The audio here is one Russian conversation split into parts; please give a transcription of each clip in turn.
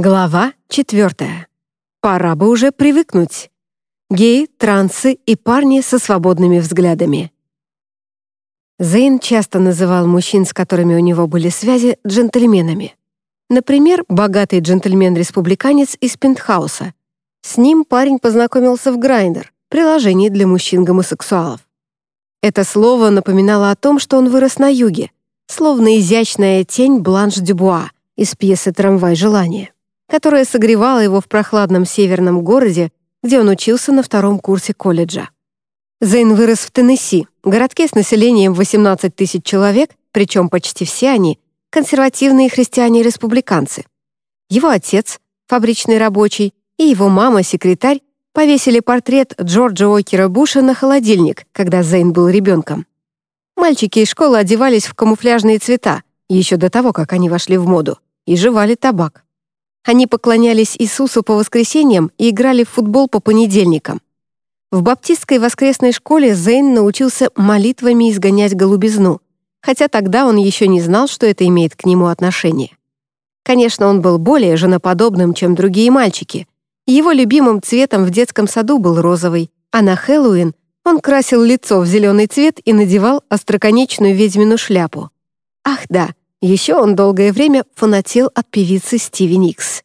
Глава четвертая. Пора бы уже привыкнуть. Геи, трансы и парни со свободными взглядами. Зейн часто называл мужчин, с которыми у него были связи, джентльменами. Например, богатый джентльмен-республиканец из Пентхауса. С ним парень познакомился в Grindr, приложении для мужчин-гомосексуалов. Это слово напоминало о том, что он вырос на юге, словно изящная тень Бланш Дюбуа из пьесы «Трамвай желания» которая согревала его в прохладном северном городе, где он учился на втором курсе колледжа. Зейн вырос в Теннесси, городке с населением 18 тысяч человек, причем почти все они — консервативные христиане-республиканцы. Его отец, фабричный рабочий, и его мама, секретарь, повесили портрет Джорджа Окера Буша на холодильник, когда Зейн был ребенком. Мальчики из школы одевались в камуфляжные цвета, еще до того, как они вошли в моду, и жевали табак. Они поклонялись Иисусу по воскресеньям и играли в футбол по понедельникам. В баптистской воскресной школе Зейн научился молитвами изгонять голубизну, хотя тогда он еще не знал, что это имеет к нему отношение. Конечно, он был более женоподобным, чем другие мальчики. Его любимым цветом в детском саду был розовый, а на Хэллоуин он красил лицо в зеленый цвет и надевал остроконечную ведьмину шляпу. Ах да, еще он долгое время фанател от певицы Стиви Никс.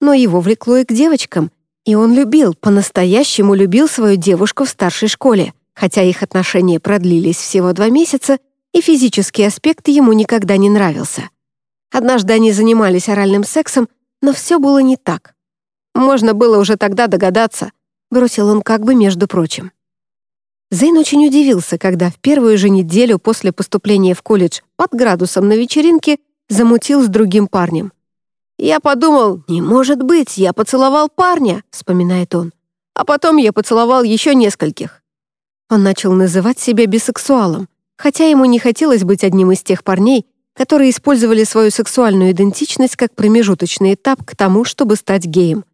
Но его влекло и к девочкам, и он любил, по-настоящему любил свою девушку в старшей школе, хотя их отношения продлились всего два месяца, и физический аспект ему никогда не нравился. Однажды они занимались оральным сексом, но все было не так. Можно было уже тогда догадаться, бросил он как бы между прочим. Зейн очень удивился, когда в первую же неделю после поступления в колледж под градусом на вечеринке замутил с другим парнем. «Я подумал, не может быть, я поцеловал парня», — вспоминает он. «А потом я поцеловал еще нескольких». Он начал называть себя бисексуалом, хотя ему не хотелось быть одним из тех парней, которые использовали свою сексуальную идентичность как промежуточный этап к тому, чтобы стать геем.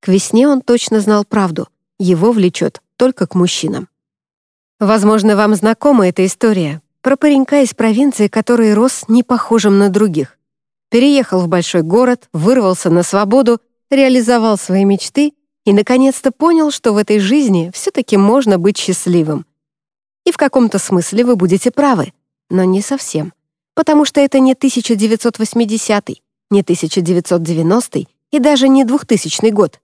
К весне он точно знал правду. Его влечет только к мужчинам. Возможно, вам знакома эта история про паренька из провинции, который рос не похожим на других. Переехал в большой город, вырвался на свободу, реализовал свои мечты и, наконец-то, понял, что в этой жизни все-таки можно быть счастливым. И в каком-то смысле вы будете правы, но не совсем. Потому что это не 1980 не 1990 и даже не 2000 год.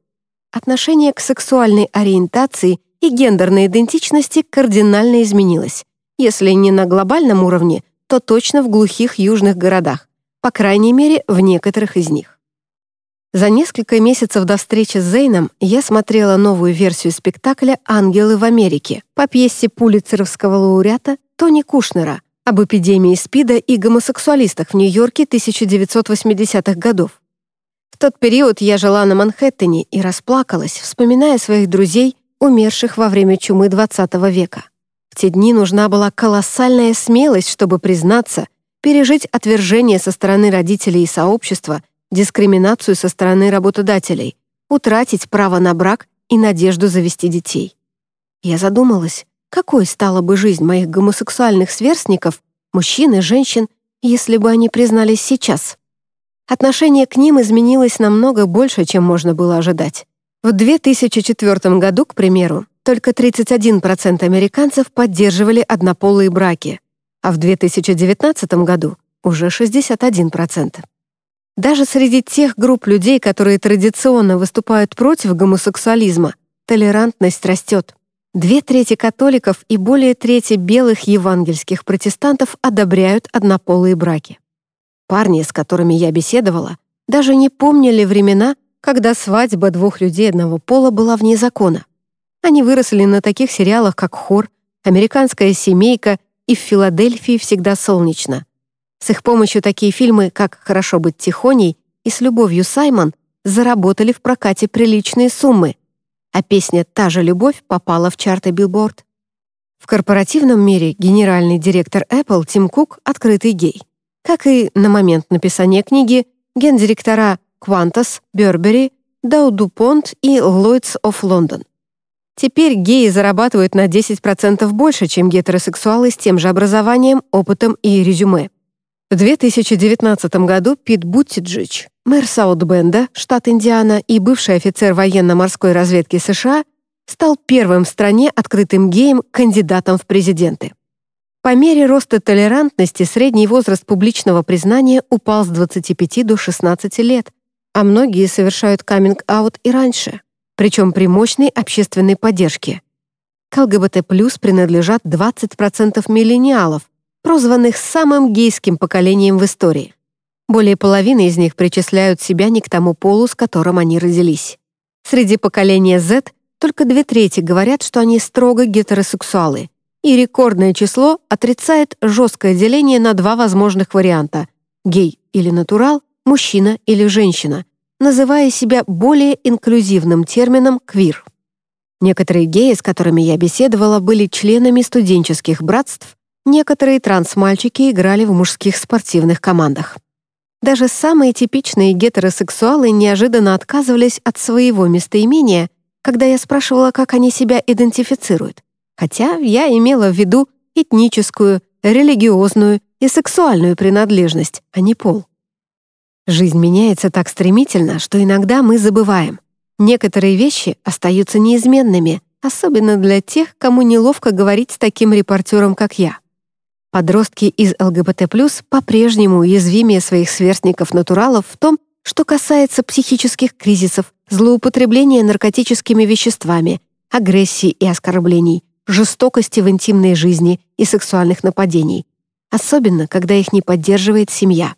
Отношение к сексуальной ориентации и гендерной идентичности кардинально изменилась. Если не на глобальном уровне, то точно в глухих южных городах, по крайней мере, в некоторых из них. За несколько месяцев до встречи с Зейном я смотрела новую версию спектакля «Ангелы в Америке» по пьесе пулицеровского лауреата Тони Кушнера об эпидемии СПИДа и гомосексуалистах в Нью-Йорке 1980-х годов. В тот период я жила на Манхэттене и расплакалась, вспоминая своих друзей, умерших во время чумы XX века. В те дни нужна была колоссальная смелость, чтобы признаться, пережить отвержение со стороны родителей и сообщества, дискриминацию со стороны работодателей, утратить право на брак и надежду завести детей. Я задумалась, какой стала бы жизнь моих гомосексуальных сверстников, мужчин и женщин, если бы они признались сейчас. Отношение к ним изменилось намного больше, чем можно было ожидать. В 2004 году, к примеру, только 31% американцев поддерживали однополые браки, а в 2019 году уже 61%. Даже среди тех групп людей, которые традиционно выступают против гомосексуализма, толерантность растет. Две трети католиков и более трети белых евангельских протестантов одобряют однополые браки. Парни, с которыми я беседовала, даже не помнили времена, когда свадьба двух людей одного пола была вне закона. Они выросли на таких сериалах, как «Хор», «Американская семейка» и «В Филадельфии всегда солнечно». С их помощью такие фильмы, как «Хорошо быть тихоней» и «С любовью Саймон» заработали в прокате приличные суммы, а песня «Та же любовь» попала в чарты Билборд. В корпоративном мире генеральный директор Apple Тим Кук — открытый гей. Как и на момент написания книги, гендиректора Qantas, Burberry, Dow DuPont и Lloyds of London. Теперь геи зарабатывают на 10% больше, чем гетеросексуалы с тем же образованием, опытом и резюме. В 2019 году Пит Буттиджич, мэр Саутбенда, штат Индиана, и бывший офицер военно-морской разведки США, стал первым в стране открытым геем кандидатом в президенты. По мере роста толерантности средний возраст публичного признания упал с 25 до 16 лет, а многие совершают каминг-аут и раньше, причем при мощной общественной поддержке. К ЛГБТ+, принадлежат 20% миллениалов, прозванных самым гейским поколением в истории. Более половины из них причисляют себя не к тому полу, с которым они родились. Среди поколения Z только две трети говорят, что они строго гетеросексуалы, и рекордное число отрицает жесткое деление на два возможных варианта — гей или натурал, мужчина или женщина, называя себя более инклюзивным термином «квир». Некоторые геи, с которыми я беседовала, были членами студенческих братств, некоторые трансмальчики играли в мужских спортивных командах. Даже самые типичные гетеросексуалы неожиданно отказывались от своего местоимения, когда я спрашивала, как они себя идентифицируют хотя я имела в виду этническую, религиозную и сексуальную принадлежность, а не пол. Жизнь меняется так стремительно, что иногда мы забываем. Некоторые вещи остаются неизменными, особенно для тех, кому неловко говорить с таким репортером, как я. Подростки из ЛГБТ+, по-прежнему уязвимее своих сверстников-натуралов в том, что касается психических кризисов, злоупотребления наркотическими веществами, агрессии и оскорблений, жестокости в интимной жизни и сексуальных нападений, особенно когда их не поддерживает семья.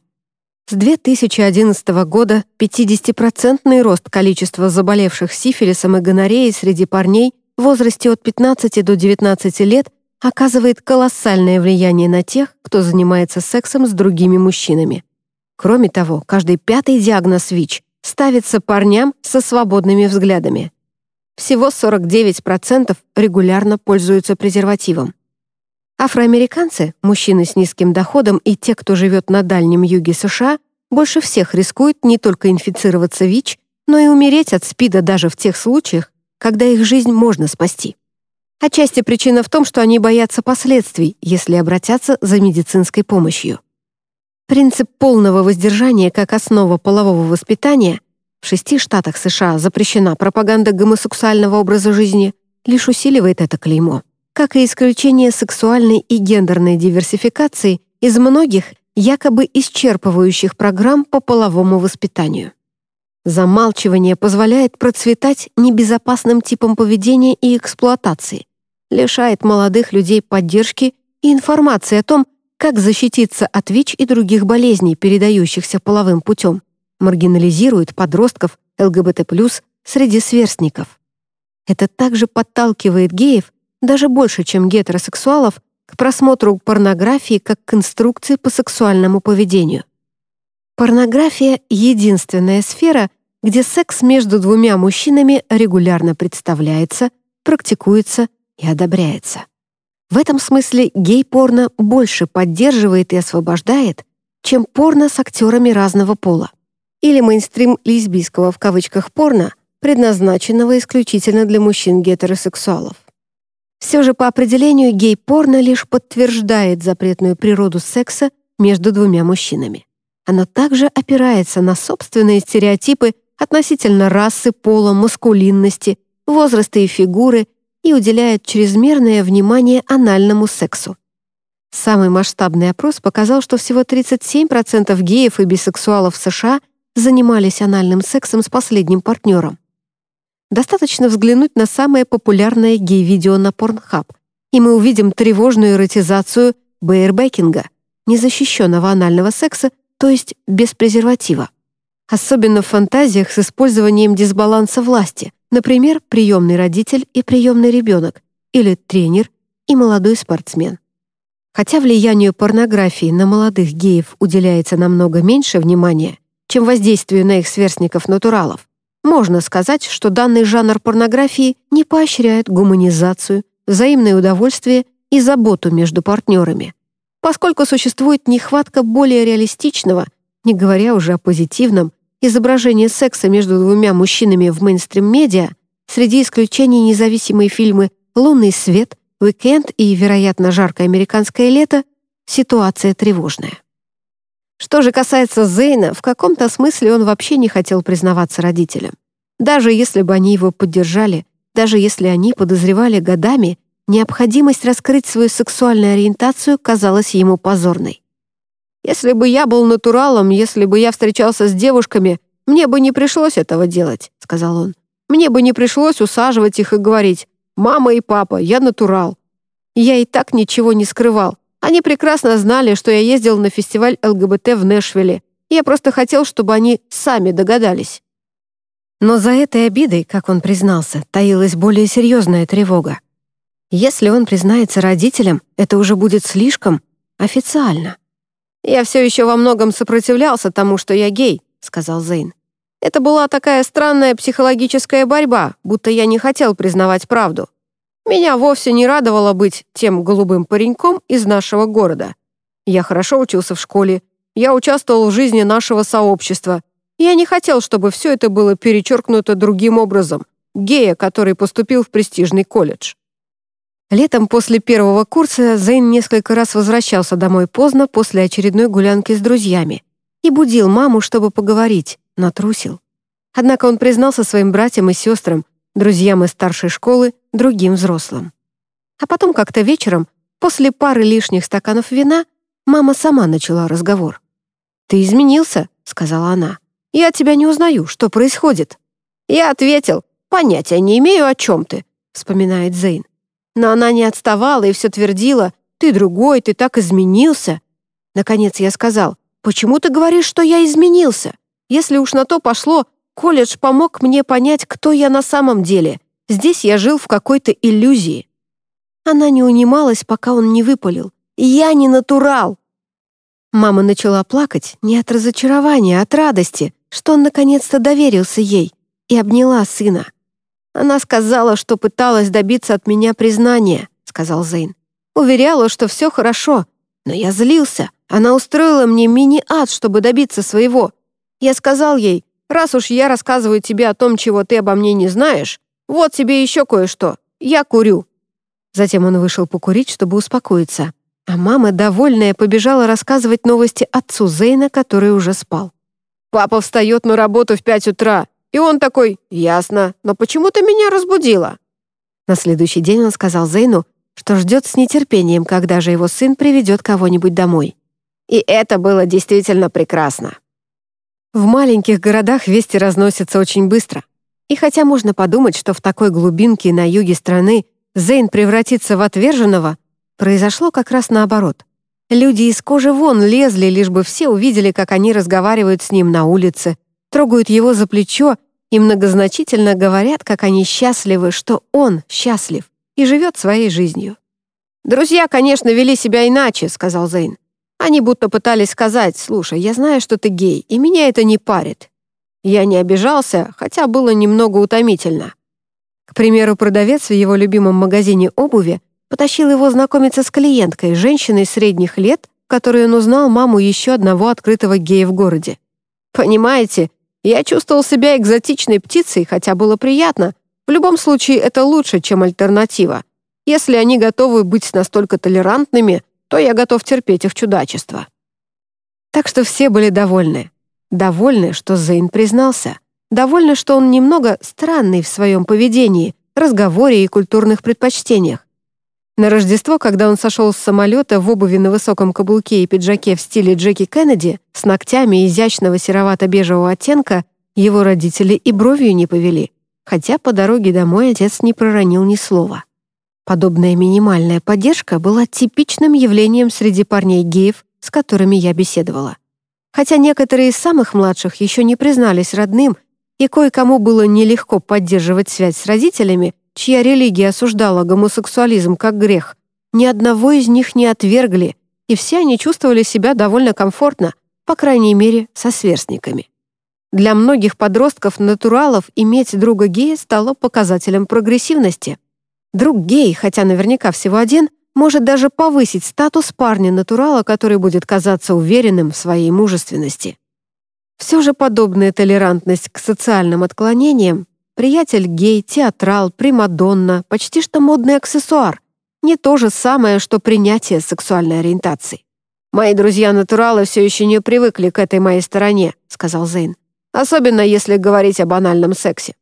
С 2011 года 50% рост количества заболевших сифилисом и гонореей среди парней в возрасте от 15 до 19 лет оказывает колоссальное влияние на тех, кто занимается сексом с другими мужчинами. Кроме того, каждый пятый диагноз ВИЧ ставится парням со свободными взглядами. Всего 49% регулярно пользуются презервативом. Афроамериканцы, мужчины с низким доходом и те, кто живет на Дальнем юге США, больше всех рискуют не только инфицироваться ВИЧ, но и умереть от СПИДа даже в тех случаях, когда их жизнь можно спасти. Отчасти причина в том, что они боятся последствий, если обратятся за медицинской помощью. Принцип полного воздержания как основа полового воспитания в шести штатах США запрещена пропаганда гомосексуального образа жизни, лишь усиливает это клеймо, как и исключение сексуальной и гендерной диверсификации из многих якобы исчерпывающих программ по половому воспитанию. Замалчивание позволяет процветать небезопасным типам поведения и эксплуатации, лишает молодых людей поддержки и информации о том, как защититься от ВИЧ и других болезней, передающихся половым путем, маргинализирует подростков ЛГБТ+, среди сверстников. Это также подталкивает геев, даже больше, чем гетеросексуалов, к просмотру порнографии как конструкции по сексуальному поведению. Порнография — единственная сфера, где секс между двумя мужчинами регулярно представляется, практикуется и одобряется. В этом смысле гей-порно больше поддерживает и освобождает, чем порно с актерами разного пола или мейнстрим лесбийского в кавычках порно, предназначенного исключительно для мужчин-гетеросексуалов. Все же по определению гей-порно лишь подтверждает запретную природу секса между двумя мужчинами. Оно также опирается на собственные стереотипы относительно расы, пола, маскулинности, возраста и фигуры и уделяет чрезмерное внимание анальному сексу. Самый масштабный опрос показал, что всего 37% геев и бисексуалов США занимались анальным сексом с последним партнером. Достаточно взглянуть на самое популярное гей-видео на Pornhub, и мы увидим тревожную эротизацию бейербекинга, незащищенного анального секса, то есть без презерватива. Особенно в фантазиях с использованием дисбаланса власти, например, приемный родитель и приемный ребенок, или тренер и молодой спортсмен. Хотя влиянию порнографии на молодых геев уделяется намного меньше внимания, чем воздействию на их сверстников-натуралов, можно сказать, что данный жанр порнографии не поощряет гуманизацию, взаимное удовольствие и заботу между партнерами, поскольку существует нехватка более реалистичного, не говоря уже о позитивном, изображения секса между двумя мужчинами в мейнстрим-медиа, среди исключений независимые фильмы «Лунный свет», «Уикенд» и, вероятно, «Жаркое американское лето» ситуация тревожная. Что же касается Зейна, в каком-то смысле он вообще не хотел признаваться родителям. Даже если бы они его поддержали, даже если они подозревали годами, необходимость раскрыть свою сексуальную ориентацию казалась ему позорной. «Если бы я был натуралом, если бы я встречался с девушками, мне бы не пришлось этого делать», — сказал он. «Мне бы не пришлось усаживать их и говорить, «Мама и папа, я натурал». Я и так ничего не скрывал. Они прекрасно знали, что я ездил на фестиваль ЛГБТ в Нэшвилле. Я просто хотел, чтобы они сами догадались. Но за этой обидой, как он признался, таилась более серьезная тревога. Если он признается родителям, это уже будет слишком официально. «Я все еще во многом сопротивлялся тому, что я гей», — сказал Зейн. «Это была такая странная психологическая борьба, будто я не хотел признавать правду. Меня вовсе не радовало быть тем голубым пареньком из нашего города. Я хорошо учился в школе, я участвовал в жизни нашего сообщества, я не хотел, чтобы все это было перечеркнуто другим образом, гея, который поступил в престижный колледж. Летом после первого курса Зейн несколько раз возвращался домой поздно после очередной гулянки с друзьями и будил маму, чтобы поговорить, но трусил. Однако он признался своим братьям и сестрам, друзьям из старшей школы, другим взрослым. А потом как-то вечером, после пары лишних стаканов вина, мама сама начала разговор. «Ты изменился», — сказала она. Я тебя не узнаю. Что происходит?» Я ответил, «Понятия не имею, о чем ты», — вспоминает Зейн. Но она не отставала и все твердила, «Ты другой, ты так изменился». Наконец я сказал, «Почему ты говоришь, что я изменился? Если уж на то пошло, колледж помог мне понять, кто я на самом деле. Здесь я жил в какой-то иллюзии». Она не унималась, пока он не выпалил. «Я не натурал!» Мама начала плакать не от разочарования, а от радости, что он наконец-то доверился ей и обняла сына. «Она сказала, что пыталась добиться от меня признания», — сказал Зейн. «Уверяла, что все хорошо, но я злился. Она устроила мне мини-ад, чтобы добиться своего. Я сказал ей, раз уж я рассказываю тебе о том, чего ты обо мне не знаешь, вот тебе еще кое-что. Я курю». Затем он вышел покурить, чтобы успокоиться. А мама, довольная, побежала рассказывать новости отцу Зейна, который уже спал. Папа встает на работу в пять утра, и он такой «Ясно, но почему ты меня разбудила?» На следующий день он сказал Зейну, что ждет с нетерпением, когда же его сын приведет кого-нибудь домой. И это было действительно прекрасно. В маленьких городах вести разносятся очень быстро. И хотя можно подумать, что в такой глубинке на юге страны Зейн превратится в отверженного, произошло как раз наоборот. Люди из кожи вон лезли, лишь бы все увидели, как они разговаривают с ним на улице, трогают его за плечо и многозначительно говорят, как они счастливы, что он счастлив и живет своей жизнью. «Друзья, конечно, вели себя иначе», — сказал Зейн. Они будто пытались сказать, «Слушай, я знаю, что ты гей, и меня это не парит». Я не обижался, хотя было немного утомительно. К примеру, продавец в его любимом магазине обуви потащил его знакомиться с клиенткой, женщиной средних лет, которой он узнал маму еще одного открытого гея в городе. «Понимаете, я чувствовал себя экзотичной птицей, хотя было приятно. В любом случае, это лучше, чем альтернатива. Если они готовы быть настолько толерантными, то я готов терпеть их чудачество». Так что все были довольны. Довольны, что Зейн признался. Довольны, что он немного странный в своем поведении, разговоре и культурных предпочтениях. На Рождество, когда он сошел с самолета в обуви на высоком каблуке и пиджаке в стиле Джеки Кеннеди с ногтями изящного серовато-бежевого оттенка, его родители и бровью не повели, хотя по дороге домой отец не проронил ни слова. Подобная минимальная поддержка была типичным явлением среди парней-геев, с которыми я беседовала. Хотя некоторые из самых младших еще не признались родным, и кое-кому было нелегко поддерживать связь с родителями, чья религия осуждала гомосексуализм как грех, ни одного из них не отвергли, и все они чувствовали себя довольно комфортно, по крайней мере, со сверстниками. Для многих подростков-натуралов иметь друга гея стало показателем прогрессивности. Друг гей, хотя наверняка всего один, может даже повысить статус парня-натурала, который будет казаться уверенным в своей мужественности. Все же подобная толерантность к социальным отклонениям Приятель гей, театрал, примадонна, почти что модный аксессуар. Не то же самое, что принятие сексуальной ориентации. «Мои друзья-натуралы все еще не привыкли к этой моей стороне», — сказал Зейн. «Особенно если говорить о банальном сексе».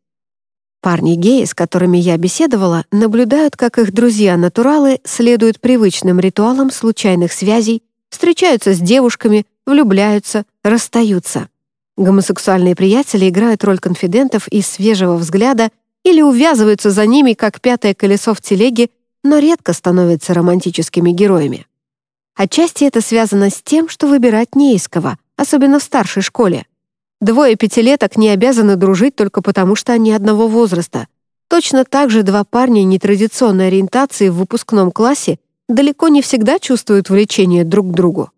Парни-геи, с которыми я беседовала, наблюдают, как их друзья-натуралы следуют привычным ритуалам случайных связей, встречаются с девушками, влюбляются, расстаются. Гомосексуальные приятели играют роль конфидентов из свежего взгляда или увязываются за ними, как пятое колесо в телеге, но редко становятся романтическими героями. Отчасти это связано с тем, что выбирать не из кого, особенно в старшей школе. Двое пятилеток не обязаны дружить только потому, что они одного возраста. Точно так же два парня нетрадиционной ориентации в выпускном классе далеко не всегда чувствуют влечение друг к другу.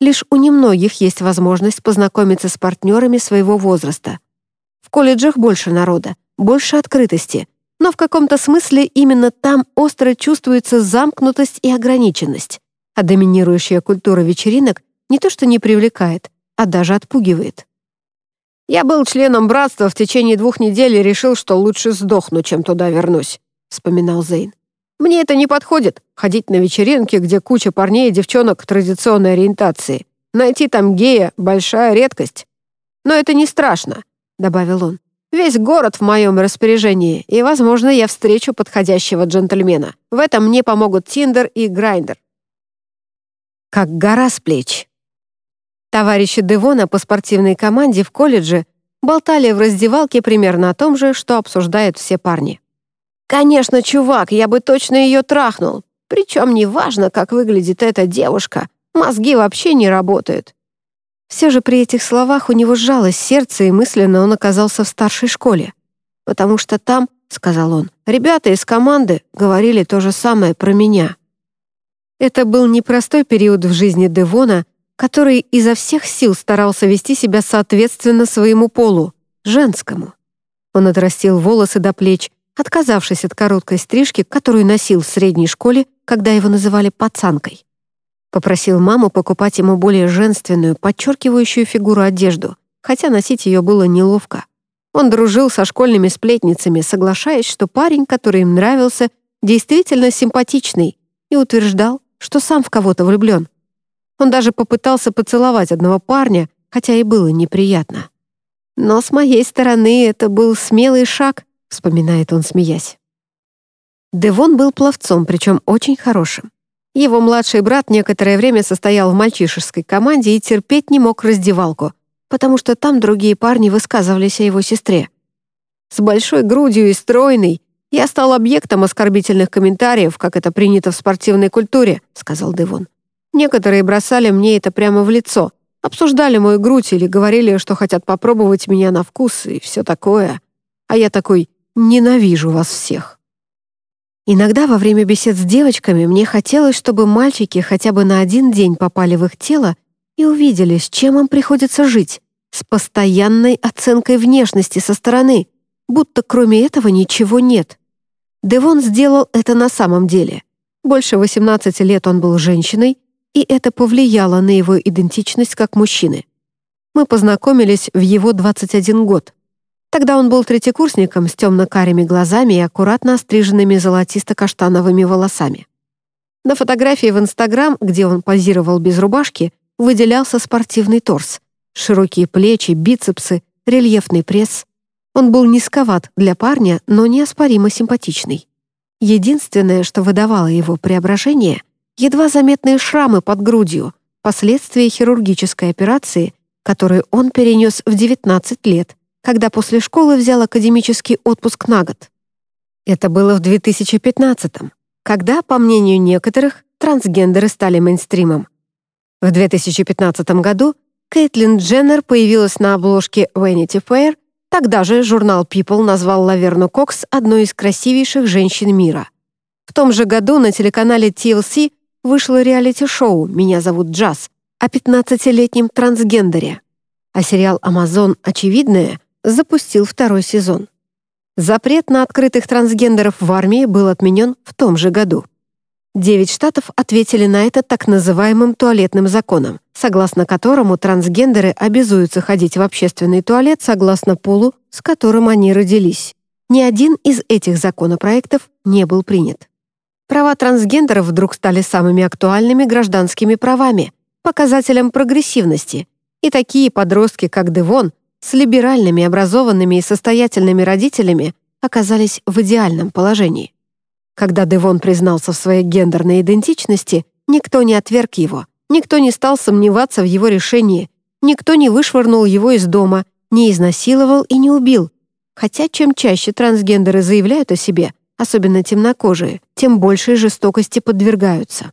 Лишь у немногих есть возможность познакомиться с партнерами своего возраста. В колледжах больше народа, больше открытости, но в каком-то смысле именно там остро чувствуется замкнутость и ограниченность а доминирующая культура вечеринок не то что не привлекает, а даже отпугивает. «Я был членом братства в течение двух недель и решил, что лучше сдохну, чем туда вернусь», — вспоминал Зейн. «Мне это не подходит, ходить на вечеринки, где куча парней и девчонок традиционной ориентации. Найти там гея — большая редкость. Но это не страшно», — добавил он. «Весь город в моем распоряжении, и, возможно, я встречу подходящего джентльмена. В этом мне помогут Tinder и Grindr как гора с плеч. Товарищи Девона по спортивной команде в колледже болтали в раздевалке примерно о том же, что обсуждают все парни. «Конечно, чувак, я бы точно ее трахнул. Причем неважно, как выглядит эта девушка, мозги вообще не работают». Все же при этих словах у него сжалось сердце, и мысленно он оказался в старшей школе. «Потому что там, — сказал он, — ребята из команды говорили то же самое про меня». Это был непростой период в жизни Девона, который изо всех сил старался вести себя соответственно своему полу, женскому. Он отрастил волосы до плеч, отказавшись от короткой стрижки, которую носил в средней школе, когда его называли пацанкой. Попросил маму покупать ему более женственную, подчеркивающую фигуру одежду, хотя носить ее было неловко. Он дружил со школьными сплетницами, соглашаясь, что парень, который им нравился, действительно симпатичный, и утверждал, что сам в кого-то влюблен. Он даже попытался поцеловать одного парня, хотя и было неприятно. Но с моей стороны это был смелый шаг, вспоминает он, смеясь. Девон был пловцом, причем очень хорошим. Его младший брат некоторое время состоял в мальчишеской команде и терпеть не мог раздевалку, потому что там другие парни высказывались о его сестре. С большой грудью и стройной, «Я стал объектом оскорбительных комментариев, как это принято в спортивной культуре», — сказал Девон. «Некоторые бросали мне это прямо в лицо, обсуждали мою грудь или говорили, что хотят попробовать меня на вкус и все такое. А я такой «ненавижу вас всех». Иногда во время бесед с девочками мне хотелось, чтобы мальчики хотя бы на один день попали в их тело и увидели, с чем им приходится жить, с постоянной оценкой внешности со стороны, будто кроме этого ничего нет. Девон сделал это на самом деле. Больше 18 лет он был женщиной, и это повлияло на его идентичность как мужчины. Мы познакомились в его 21 год. Тогда он был третьекурсником с темно-карими глазами и аккуратно остриженными золотисто-каштановыми волосами. На фотографии в Инстаграм, где он позировал без рубашки, выделялся спортивный торс, широкие плечи, бицепсы, рельефный пресс. Он был низковат для парня, но неоспоримо симпатичный. Единственное, что выдавало его преображение — едва заметные шрамы под грудью, последствия хирургической операции, которую он перенес в 19 лет, когда после школы взял академический отпуск на год. Это было в 2015-м, когда, по мнению некоторых, трансгендеры стали мейнстримом. В 2015 году Кейтлин Дженнер появилась на обложке Vanity Fair Тогда же журнал People назвал Лаверну Кокс одной из красивейших женщин мира. В том же году на телеканале TLC вышло реалити-шоу «Меня зовут Джаз» о 15-летнем трансгендере, а сериал «Амазон. Очевидное» запустил второй сезон. Запрет на открытых трансгендеров в армии был отменен в том же году. Девять штатов ответили на это так называемым туалетным законом, согласно которому трансгендеры обязуются ходить в общественный туалет согласно полу, с которым они родились. Ни один из этих законопроектов не был принят. Права трансгендеров вдруг стали самыми актуальными гражданскими правами, показателем прогрессивности, и такие подростки, как Девон, с либеральными, образованными и состоятельными родителями оказались в идеальном положении. Когда Девон признался в своей гендерной идентичности, никто не отверг его, никто не стал сомневаться в его решении, никто не вышвырнул его из дома, не изнасиловал и не убил. Хотя чем чаще трансгендеры заявляют о себе, особенно темнокожие, тем большей жестокости подвергаются.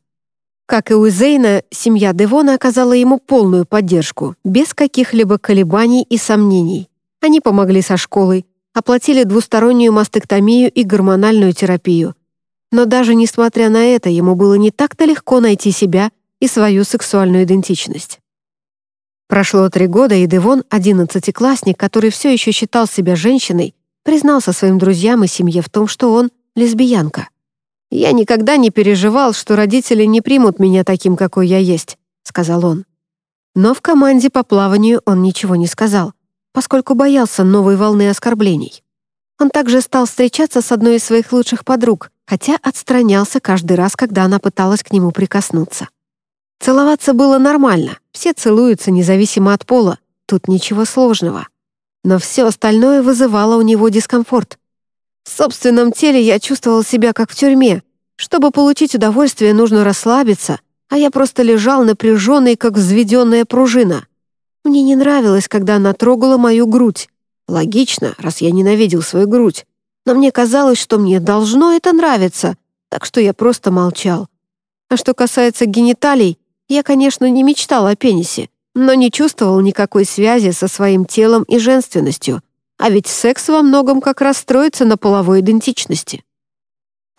Как и у Зейна, семья Девона оказала ему полную поддержку, без каких-либо колебаний и сомнений. Они помогли со школой, оплатили двустороннюю мастектомию и гормональную терапию, но даже несмотря на это, ему было не так-то легко найти себя и свою сексуальную идентичность. Прошло три года, и Девон, одиннадцатиклассник, который все еще считал себя женщиной, признался своим друзьям и семье в том, что он лесбиянка. «Я никогда не переживал, что родители не примут меня таким, какой я есть», — сказал он. Но в команде по плаванию он ничего не сказал, поскольку боялся новой волны оскорблений. Он также стал встречаться с одной из своих лучших подруг, хотя отстранялся каждый раз, когда она пыталась к нему прикоснуться. Целоваться было нормально, все целуются независимо от пола, тут ничего сложного. Но все остальное вызывало у него дискомфорт. В собственном теле я чувствовал себя как в тюрьме. Чтобы получить удовольствие, нужно расслабиться, а я просто лежал напряженный, как взведенная пружина. Мне не нравилось, когда она трогала мою грудь. Логично, раз я ненавидел свою грудь. Но мне казалось, что мне должно это нравиться, так что я просто молчал. А что касается гениталий, я, конечно, не мечтал о пенисе, но не чувствовал никакой связи со своим телом и женственностью, а ведь секс во многом как раз строится на половой идентичности.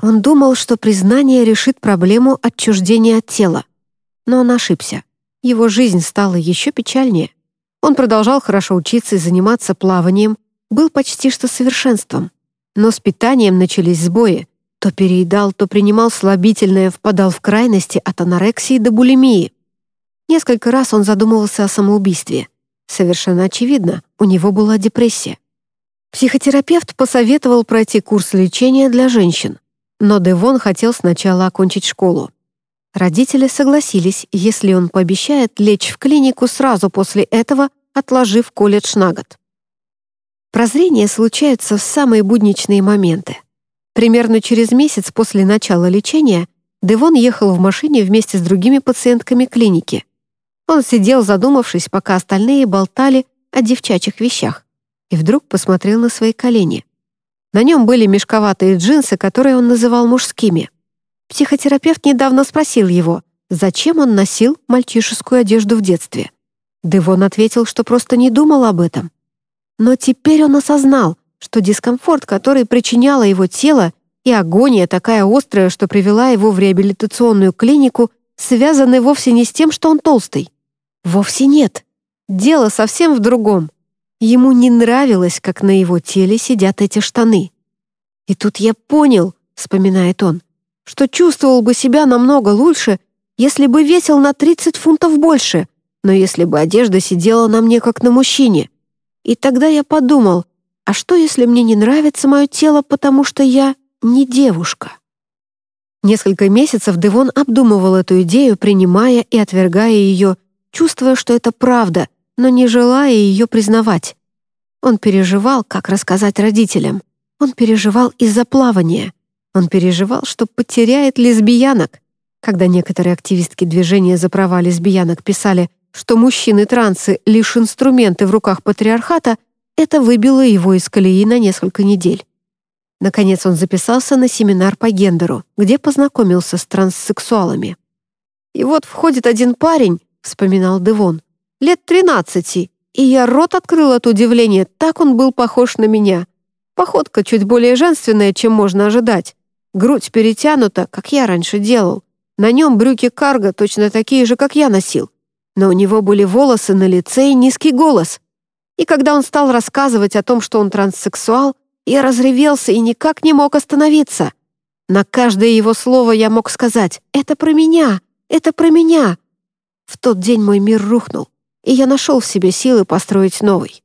Он думал, что признание решит проблему отчуждения от тела. Но он ошибся. Его жизнь стала еще печальнее. Он продолжал хорошо учиться и заниматься плаванием, был почти что совершенством. Но с питанием начались сбои. То переедал, то принимал слабительное, впадал в крайности от анорексии до булимии. Несколько раз он задумывался о самоубийстве. Совершенно очевидно, у него была депрессия. Психотерапевт посоветовал пройти курс лечения для женщин, но Девон хотел сначала окончить школу. Родители согласились, если он пообещает лечь в клинику сразу после этого, отложив колледж на год. Прозрения случаются в самые будничные моменты. Примерно через месяц после начала лечения Девон ехал в машине вместе с другими пациентками клиники. Он сидел, задумавшись, пока остальные болтали о девчачьих вещах, и вдруг посмотрел на свои колени. На нем были мешковатые джинсы, которые он называл мужскими — Психотерапевт недавно спросил его, зачем он носил мальчишескую одежду в детстве. Девон ответил, что просто не думал об этом. Но теперь он осознал, что дискомфорт, который причиняло его тело, и агония такая острая, что привела его в реабилитационную клинику, связаны вовсе не с тем, что он толстый. Вовсе нет. Дело совсем в другом. Ему не нравилось, как на его теле сидят эти штаны. «И тут я понял», — вспоминает он, что чувствовал бы себя намного лучше, если бы весил на 30 фунтов больше, но если бы одежда сидела на мне как на мужчине. И тогда я подумал, а что, если мне не нравится мое тело, потому что я не девушка? Несколько месяцев Девон обдумывал эту идею, принимая и отвергая ее, чувствуя, что это правда, но не желая ее признавать. Он переживал, как рассказать родителям. Он переживал из-за плавания. Он переживал, что потеряет лесбиянок. Когда некоторые активистки движения за права лесбиянок писали, что мужчины-трансы — лишь инструменты в руках патриархата, это выбило его из колеи на несколько недель. Наконец он записался на семинар по гендеру, где познакомился с транссексуалами. «И вот входит один парень», — вспоминал Девон, «лет тринадцати, и я рот открыл от удивления, так он был похож на меня. Походка чуть более женственная, чем можно ожидать. Грудь перетянута, как я раньше делал. На нем брюки карго точно такие же, как я носил. Но у него были волосы на лице и низкий голос. И когда он стал рассказывать о том, что он транссексуал, я разревелся и никак не мог остановиться. На каждое его слово я мог сказать «Это про меня! Это про меня!» В тот день мой мир рухнул, и я нашел в себе силы построить новый.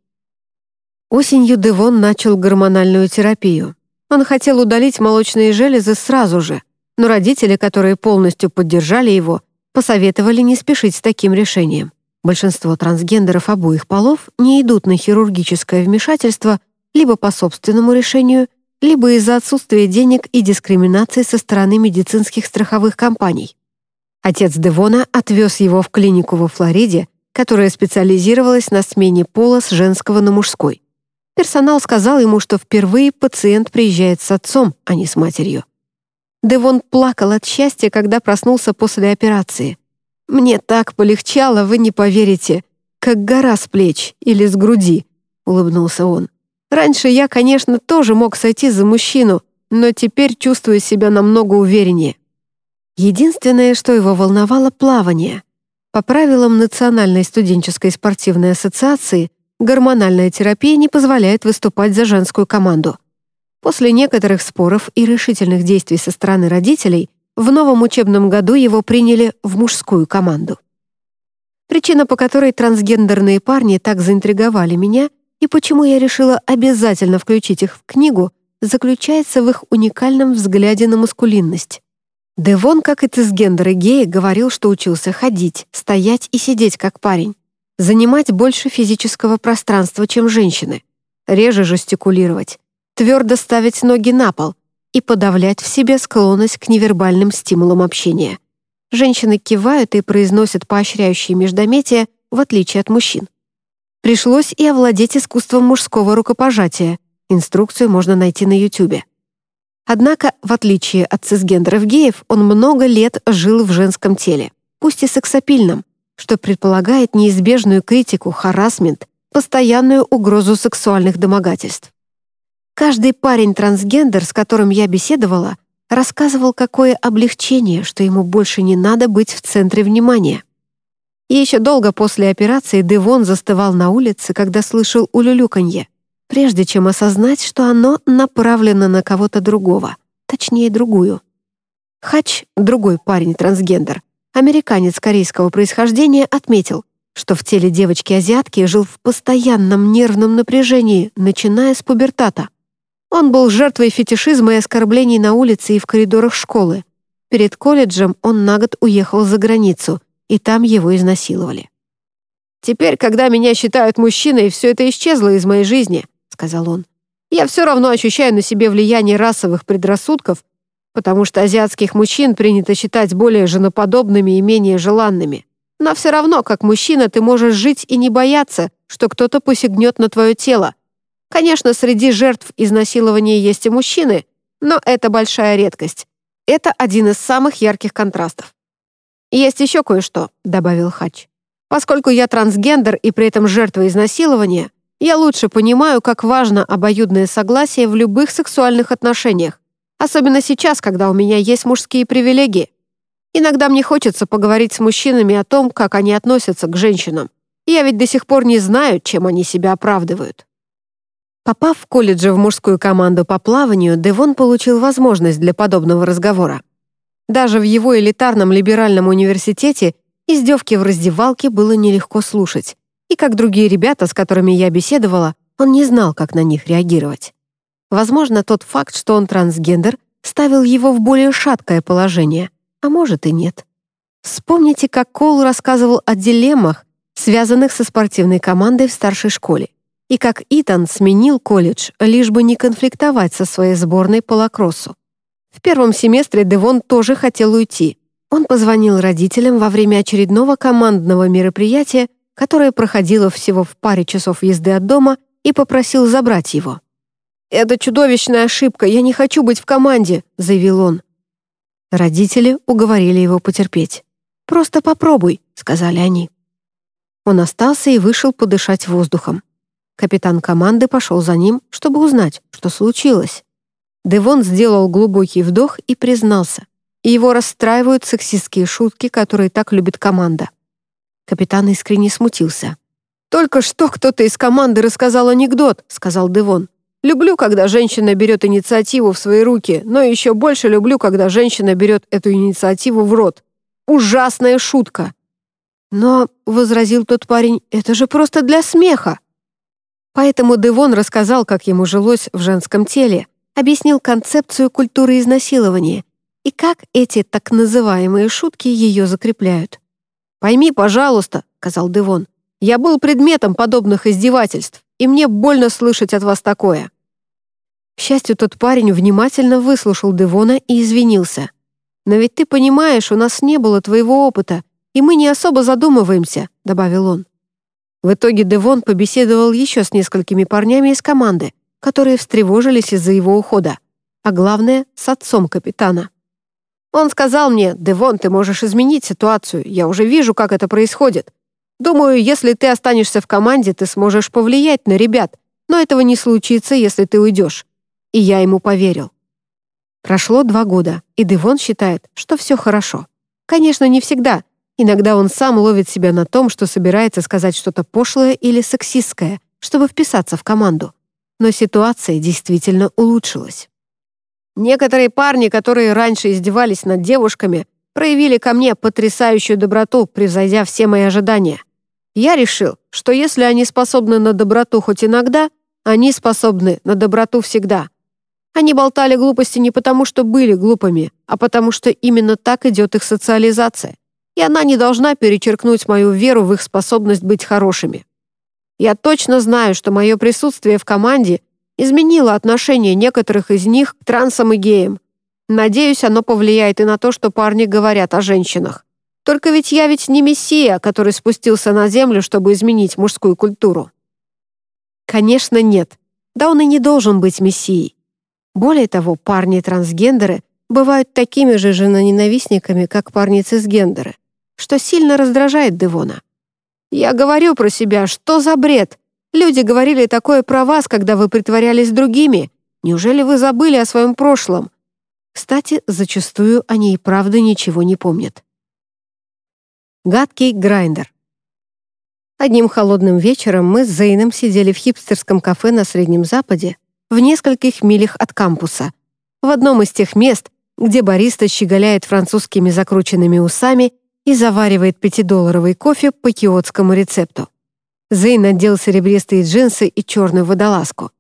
Осенью Девон начал гормональную терапию. Он хотел удалить молочные железы сразу же, но родители, которые полностью поддержали его, посоветовали не спешить с таким решением. Большинство трансгендеров обоих полов не идут на хирургическое вмешательство либо по собственному решению, либо из-за отсутствия денег и дискриминации со стороны медицинских страховых компаний. Отец Девона отвез его в клинику во Флориде, которая специализировалась на смене пола с женского на мужской. Персонал сказал ему, что впервые пациент приезжает с отцом, а не с матерью. Девон плакал от счастья, когда проснулся после операции. «Мне так полегчало, вы не поверите, как гора с плеч или с груди», — улыбнулся он. «Раньше я, конечно, тоже мог сойти за мужчину, но теперь чувствую себя намного увереннее». Единственное, что его волновало — плавание. По правилам Национальной студенческой спортивной ассоциации гормональная терапия не позволяет выступать за женскую команду. После некоторых споров и решительных действий со стороны родителей в новом учебном году его приняли в мужскую команду. Причина, по которой трансгендерные парни так заинтриговали меня и почему я решила обязательно включить их в книгу, заключается в их уникальном взгляде на маскулинность. Девон, как и цисгендеры геи, говорил, что учился ходить, стоять и сидеть как парень, занимать больше физического пространства, чем женщины, реже жестикулировать, твердо ставить ноги на пол и подавлять в себе склонность к невербальным стимулам общения. Женщины кивают и произносят поощряющие междометия, в отличие от мужчин. Пришлось и овладеть искусством мужского рукопожатия. Инструкцию можно найти на YouTube. Однако, в отличие от цисгендеров геев, он много лет жил в женском теле, пусть и сексапильном, что предполагает неизбежную критику, харасмент, постоянную угрозу сексуальных домогательств. Каждый парень-трансгендер, с которым я беседовала, рассказывал, какое облегчение, что ему больше не надо быть в центре внимания. И еще долго после операции Девон застывал на улице, когда слышал улюлюканье прежде чем осознать, что оно направлено на кого-то другого, точнее, другую. Хач, другой парень-трансгендер, американец корейского происхождения, отметил, что в теле девочки-азиатки жил в постоянном нервном напряжении, начиная с пубертата. Он был жертвой фетишизма и оскорблений на улице и в коридорах школы. Перед колледжем он на год уехал за границу, и там его изнасиловали. «Теперь, когда меня считают мужчиной, все это исчезло из моей жизни», сказал он. «Я все равно ощущаю на себе влияние расовых предрассудков, потому что азиатских мужчин принято считать более женоподобными и менее желанными. Но все равно, как мужчина, ты можешь жить и не бояться, что кто-то посягнет на твое тело. Конечно, среди жертв изнасилования есть и мужчины, но это большая редкость. Это один из самых ярких контрастов. «Есть еще кое-что», — добавил Хач. «Поскольку я трансгендер и при этом жертва изнасилования, я лучше понимаю, как важно обоюдное согласие в любых сексуальных отношениях, особенно сейчас, когда у меня есть мужские привилегии. Иногда мне хочется поговорить с мужчинами о том, как они относятся к женщинам. Я ведь до сих пор не знаю, чем они себя оправдывают. Попав в колледже в мужскую команду по плаванию, Девон получил возможность для подобного разговора. Даже в его элитарном либеральном университете издевки в раздевалке было нелегко слушать и, как другие ребята, с которыми я беседовала, он не знал, как на них реагировать. Возможно, тот факт, что он трансгендер, ставил его в более шаткое положение, а может и нет. Вспомните, как Кол рассказывал о дилеммах, связанных со спортивной командой в старшей школе, и как Итан сменил колледж, лишь бы не конфликтовать со своей сборной по лакроссу. В первом семестре Девон тоже хотел уйти. Он позвонил родителям во время очередного командного мероприятия которое проходило всего в паре часов езды от дома, и попросил забрать его. «Это чудовищная ошибка, я не хочу быть в команде», — заявил он. Родители уговорили его потерпеть. «Просто попробуй», — сказали они. Он остался и вышел подышать воздухом. Капитан команды пошел за ним, чтобы узнать, что случилось. Девон сделал глубокий вдох и признался. Его расстраивают сексистские шутки, которые так любит команда. Капитан искренне смутился. «Только что кто-то из команды рассказал анекдот», — сказал Девон. «Люблю, когда женщина берет инициативу в свои руки, но еще больше люблю, когда женщина берет эту инициативу в рот. Ужасная шутка». «Но», — возразил тот парень, — «это же просто для смеха». Поэтому Девон рассказал, как ему жилось в женском теле, объяснил концепцию культуры изнасилования и как эти так называемые шутки ее закрепляют. «Пойми, пожалуйста», — сказал Девон, «я был предметом подобных издевательств, и мне больно слышать от вас такое». К счастью, тот парень внимательно выслушал Девона и извинился. «Но ведь ты понимаешь, у нас не было твоего опыта, и мы не особо задумываемся», — добавил он. В итоге Девон побеседовал еще с несколькими парнями из команды, которые встревожились из-за его ухода, а главное — с отцом капитана. Он сказал мне, «Девон, ты можешь изменить ситуацию, я уже вижу, как это происходит. Думаю, если ты останешься в команде, ты сможешь повлиять на ребят, но этого не случится, если ты уйдешь». И я ему поверил. Прошло два года, и Девон считает, что все хорошо. Конечно, не всегда. Иногда он сам ловит себя на том, что собирается сказать что-то пошлое или сексистское, чтобы вписаться в команду. Но ситуация действительно улучшилась. Некоторые парни, которые раньше издевались над девушками, проявили ко мне потрясающую доброту, превзойдя все мои ожидания. Я решил, что если они способны на доброту хоть иногда, они способны на доброту всегда. Они болтали глупости не потому, что были глупыми, а потому что именно так идет их социализация. И она не должна перечеркнуть мою веру в их способность быть хорошими. Я точно знаю, что мое присутствие в команде изменило отношение некоторых из них к трансам и геям. Надеюсь, оно повлияет и на то, что парни говорят о женщинах. Только ведь я ведь не мессия, который спустился на землю, чтобы изменить мужскую культуру. Конечно, нет. Да он и не должен быть мессией. Более того, парни-трансгендеры бывают такими же женоненавистниками, как парни-цисгендеры, что сильно раздражает Девона. Я говорю про себя, что за бред? Люди говорили такое про вас, когда вы притворялись другими. Неужели вы забыли о своем прошлом? Кстати, зачастую они и правда ничего не помнят. Гадкий грайндер. Одним холодным вечером мы с Зейном сидели в хипстерском кафе на Среднем Западе, в нескольких милях от кампуса, в одном из тех мест, где бариста щеголяет французскими закрученными усами и заваривает пятидолларовый кофе по киотскому рецепту. Зейн надел серебристые джинсы и черную водолазку.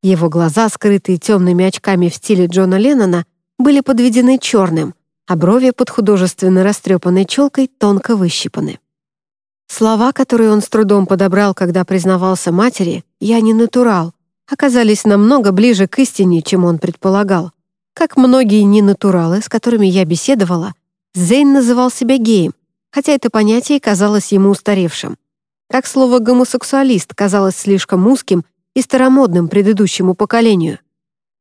Его глаза, скрытые темными очками в стиле Джона Леннона, были подведены черным, а брови под художественно растрепанной челкой тонко выщипаны. Слова, которые он с трудом подобрал, когда признавался матери «я не натурал», оказались намного ближе к истине, чем он предполагал. Как многие ненатуралы, с которыми я беседовала, Зейн называл себя геем, хотя это понятие казалось ему устаревшим как слово «гомосексуалист» казалось слишком узким и старомодным предыдущему поколению.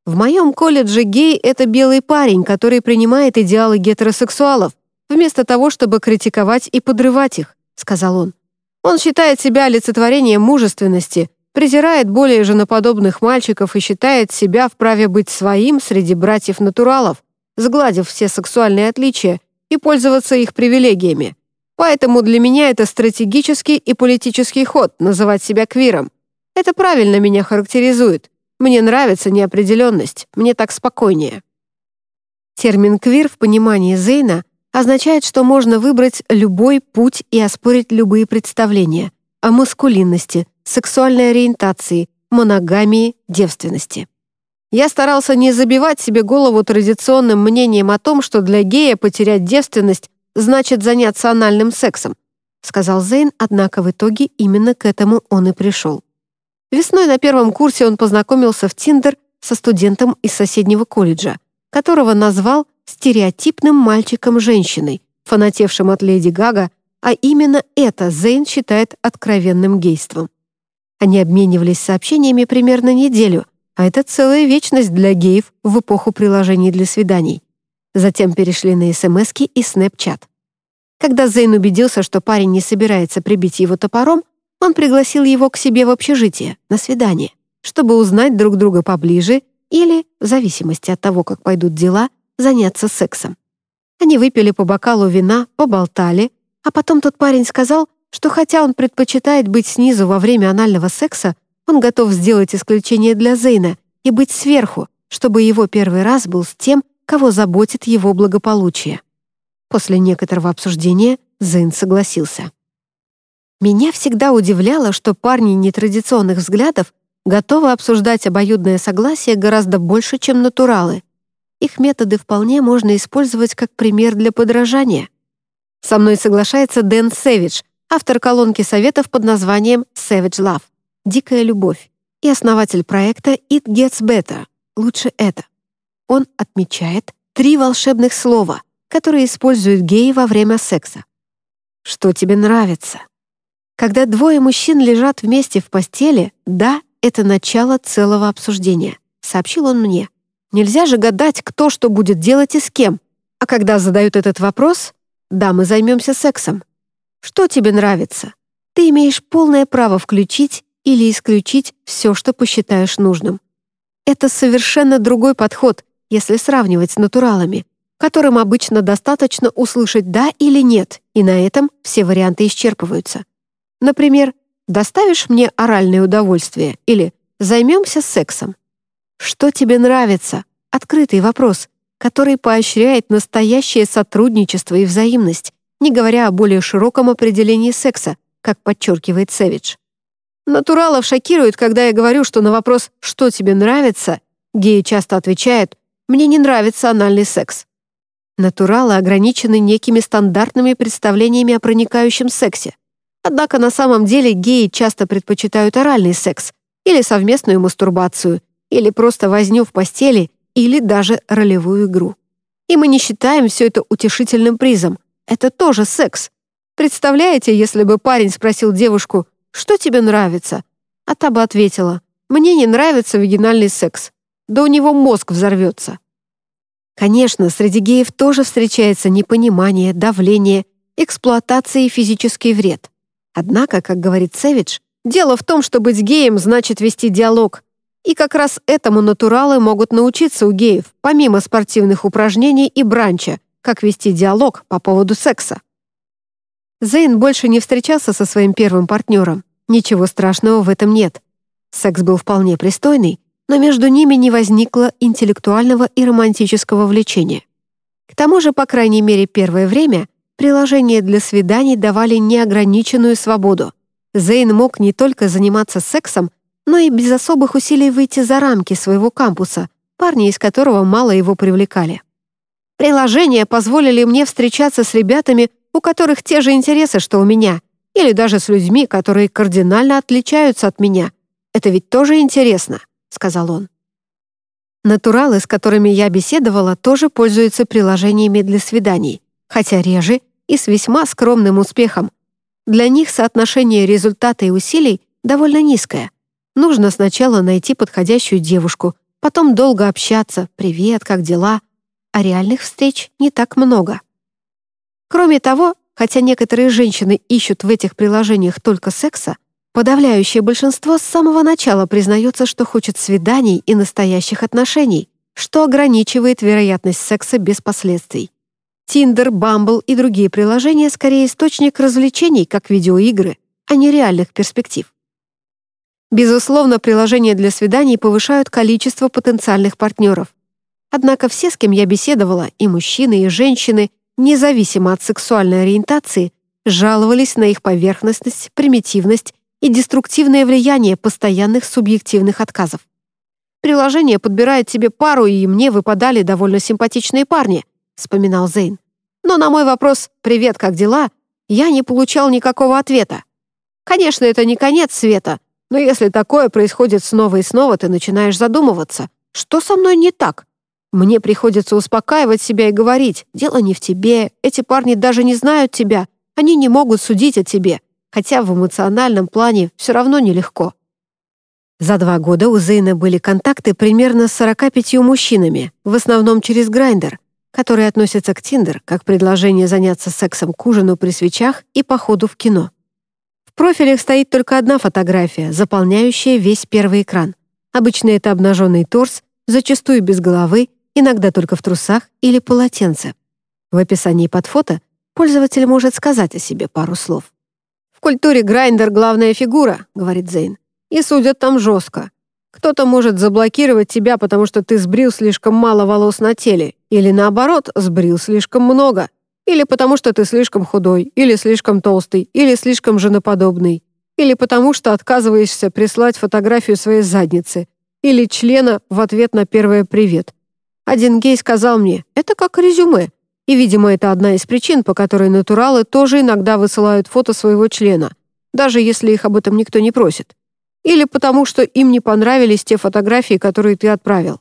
В моем колледже гей — это белый парень, который принимает идеалы гетеросексуалов, вместо того, чтобы критиковать и подрывать их, — сказал он. Он считает себя олицетворением мужественности, презирает более женоподобных мальчиков и считает себя вправе быть своим среди братьев-натуралов, сгладив все сексуальные отличия и пользоваться их привилегиями. Поэтому для меня это стратегический и политический ход называть себя квиром. Это правильно меня характеризует. Мне нравится неопределенность, мне так спокойнее. Термин «квир» в понимании Зейна означает, что можно выбрать любой путь и оспорить любые представления о маскулинности, сексуальной ориентации, моногамии, девственности. Я старался не забивать себе голову традиционным мнением о том, что для гея потерять девственность значит заняться анальным сексом», сказал Зейн, однако в итоге именно к этому он и пришел. Весной на первом курсе он познакомился в Тиндер со студентом из соседнего колледжа, которого назвал стереотипным мальчиком-женщиной, фанатевшим от Леди Гага, а именно это Зейн считает откровенным гейством. Они обменивались сообщениями примерно неделю, а это целая вечность для геев в эпоху приложений для свиданий. Затем перешли на смс и Снэпчат. Когда Зейн убедился, что парень не собирается прибить его топором, он пригласил его к себе в общежитие, на свидание, чтобы узнать друг друга поближе или, в зависимости от того, как пойдут дела, заняться сексом. Они выпили по бокалу вина, поболтали, а потом тот парень сказал, что хотя он предпочитает быть снизу во время анального секса, он готов сделать исключение для Зейна и быть сверху, чтобы его первый раз был с тем, кого заботит его благополучие. После некоторого обсуждения Зейн согласился. Меня всегда удивляло, что парни нетрадиционных взглядов готовы обсуждать обоюдное согласие гораздо больше, чем натуралы. их методы вполне можно использовать как пример для подражания. Со мной соглашается Дэн Сэвидж, автор колонки советов под названием «Savage Love» — «Дикая любовь» и основатель проекта «It Gets Better» — «Лучше это». Он отмечает три волшебных слова, которые используют геи во время секса. Что тебе нравится? Когда двое мужчин лежат вместе в постели, да, это начало целого обсуждения, сообщил он мне. Нельзя же гадать, кто что будет делать и с кем. А когда задают этот вопрос, да, мы займемся сексом. Что тебе нравится? Ты имеешь полное право включить или исключить все, что посчитаешь нужным. Это совершенно другой подход, если сравнивать с натуралами, которым обычно достаточно услышать «да» или «нет», и на этом все варианты исчерпываются. Например, «доставишь мне оральное удовольствие» или «займемся сексом». Что тебе нравится? Открытый вопрос, который поощряет настоящее сотрудничество и взаимность, не говоря о более широком определении секса, как подчеркивает Сэвидж. Натуралов шокирует, когда я говорю, что на вопрос «что тебе нравится?» геи часто отвечают «мне не нравится анальный секс». Натуралы ограничены некими стандартными представлениями о проникающем сексе. Однако на самом деле геи часто предпочитают оральный секс или совместную мастурбацию, или просто возню в постели, или даже ролевую игру. И мы не считаем все это утешительным призом. Это тоже секс. Представляете, если бы парень спросил девушку, что тебе нравится? А та бы ответила, мне не нравится вагинальный секс. Да у него мозг взорвется. Конечно, среди геев тоже встречается непонимание, давление, эксплуатация и физический вред. Однако, как говорит Сэвидж, дело в том, что быть геем значит вести диалог, и как раз этому натуралы могут научиться у геев, помимо спортивных упражнений и бранча, как вести диалог по поводу секса. Зейн больше не встречался со своим первым партнером. Ничего страшного в этом нет. Секс был вполне пристойный, но между ними не возникло интеллектуального и романтического влечения. К тому же, по крайней мере, первое время приложения для свиданий давали неограниченную свободу. Зейн мог не только заниматься сексом, но и без особых усилий выйти за рамки своего кампуса, парни из которого мало его привлекали. Приложения позволили мне встречаться с ребятами, у которых те же интересы, что у меня, или даже с людьми, которые кардинально отличаются от меня. Это ведь тоже интересно», — сказал он. Натуралы, с которыми я беседовала, тоже пользуются приложениями для свиданий, хотя реже и с весьма скромным успехом. Для них соотношение результата и усилий довольно низкое. Нужно сначала найти подходящую девушку, потом долго общаться, привет, как дела, а реальных встреч не так много. Кроме того, хотя некоторые женщины ищут в этих приложениях только секса, подавляющее большинство с самого начала признается, что хочет свиданий и настоящих отношений, что ограничивает вероятность секса без последствий. Тиндер, Бамбл и другие приложения скорее источник развлечений, как видеоигры, а не реальных перспектив. Безусловно, приложения для свиданий повышают количество потенциальных партнеров. Однако все, с кем я беседовала, и мужчины, и женщины, независимо от сексуальной ориентации, жаловались на их поверхностность, примитивность и деструктивное влияние постоянных субъективных отказов. «Приложение подбирает тебе пару, и мне выпадали довольно симпатичные парни», — вспоминал Зейн. «Но на мой вопрос «Привет, как дела?» я не получал никакого ответа. Конечно, это не конец света, но если такое происходит снова и снова, ты начинаешь задумываться, что со мной не так? Мне приходится успокаивать себя и говорить, дело не в тебе, эти парни даже не знают тебя, они не могут судить о тебе, хотя в эмоциональном плане все равно нелегко. За два года у Зейна были контакты примерно с 45 мужчинами, в основном через Grindr, который относится к Tinder как предложение заняться сексом к ужину при свечах и походу в кино. В профилях стоит только одна фотография, заполняющая весь первый экран. Обычно это обнаженный торс, зачастую без головы, иногда только в трусах или полотенце. В описании под фото пользователь может сказать о себе пару слов. «В культуре Grindr главная фигура», — говорит Зейн, «и судят там жестко. Кто-то может заблокировать тебя, потому что ты сбрил слишком мало волос на теле, или наоборот, сбрил слишком много. Или потому что ты слишком худой, или слишком толстый, или слишком женоподобный. Или потому что отказываешься прислать фотографию своей задницы. Или члена в ответ на первое «привет». Один гей сказал мне, это как резюме. И, видимо, это одна из причин, по которой натуралы тоже иногда высылают фото своего члена, даже если их об этом никто не просит. Или потому, что им не понравились те фотографии, которые ты отправил.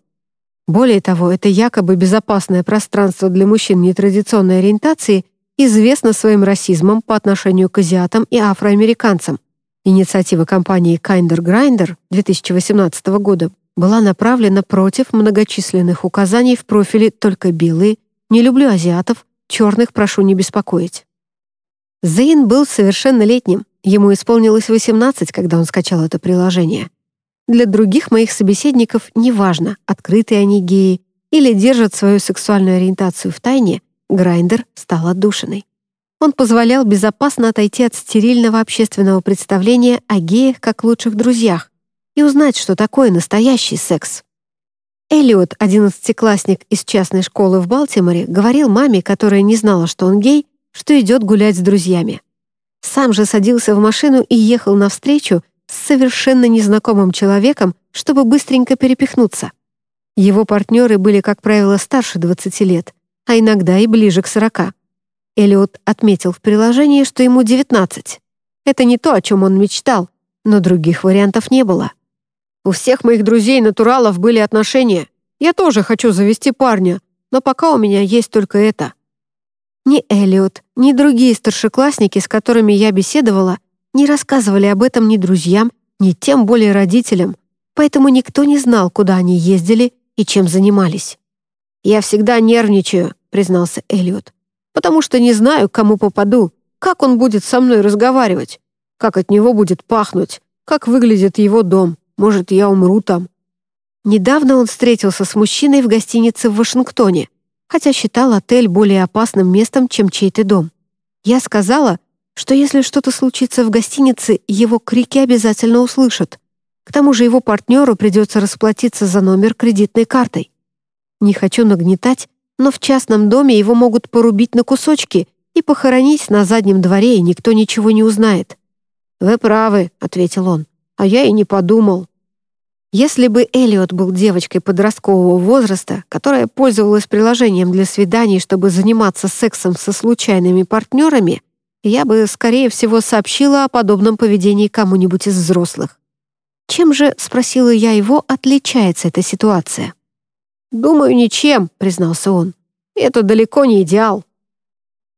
Более того, это якобы безопасное пространство для мужчин нетрадиционной ориентации известно своим расизмом по отношению к азиатам и афроамериканцам. Инициатива компании Kinder Grinder 2018 года была направлена против многочисленных указаний в профиле «Только белые», «Не люблю азиатов», «Черных прошу не беспокоить». Зейн был совершеннолетним, ему исполнилось 18, когда он скачал это приложение. Для других моих собеседников неважно, открытые они геи или держат свою сексуальную ориентацию в тайне, Grindr стал отдушиной. Он позволял безопасно отойти от стерильного общественного представления о геях как лучших друзьях и узнать, что такое настоящий секс. Эллиот, одиннадцатиклассник из частной школы в Балтиморе, говорил маме, которая не знала, что он гей, что идет гулять с друзьями. Сам же садился в машину и ехал навстречу с совершенно незнакомым человеком, чтобы быстренько перепихнуться. Его партнеры были, как правило, старше 20 лет, а иногда и ближе к 40. Эллиот отметил в приложении, что ему 19. Это не то, о чем он мечтал, но других вариантов не было. У всех моих друзей-натуралов были отношения. Я тоже хочу завести парня, но пока у меня есть только это». Ни Эллиот, ни другие старшеклассники, с которыми я беседовала, не рассказывали об этом ни друзьям, ни тем более родителям, поэтому никто не знал, куда они ездили и чем занимались. «Я всегда нервничаю», — признался Эллиот, «потому что не знаю, к кому попаду, как он будет со мной разговаривать, как от него будет пахнуть, как выглядит его дом. Может, я умру там». Недавно он встретился с мужчиной в гостинице в Вашингтоне, хотя считал отель более опасным местом, чем чей-то дом. Я сказала, что если что-то случится в гостинице, его крики обязательно услышат. К тому же его партнеру придется расплатиться за номер кредитной картой. Не хочу нагнетать, но в частном доме его могут порубить на кусочки и похоронить на заднем дворе, и никто ничего не узнает. «Вы правы», — ответил он а я и не подумал. Если бы Элиот был девочкой подросткового возраста, которая пользовалась приложением для свиданий, чтобы заниматься сексом со случайными партнерами, я бы, скорее всего, сообщила о подобном поведении кому-нибудь из взрослых. Чем же, спросила я его, отличается эта ситуация? «Думаю, ничем», — признался он. «Это далеко не идеал».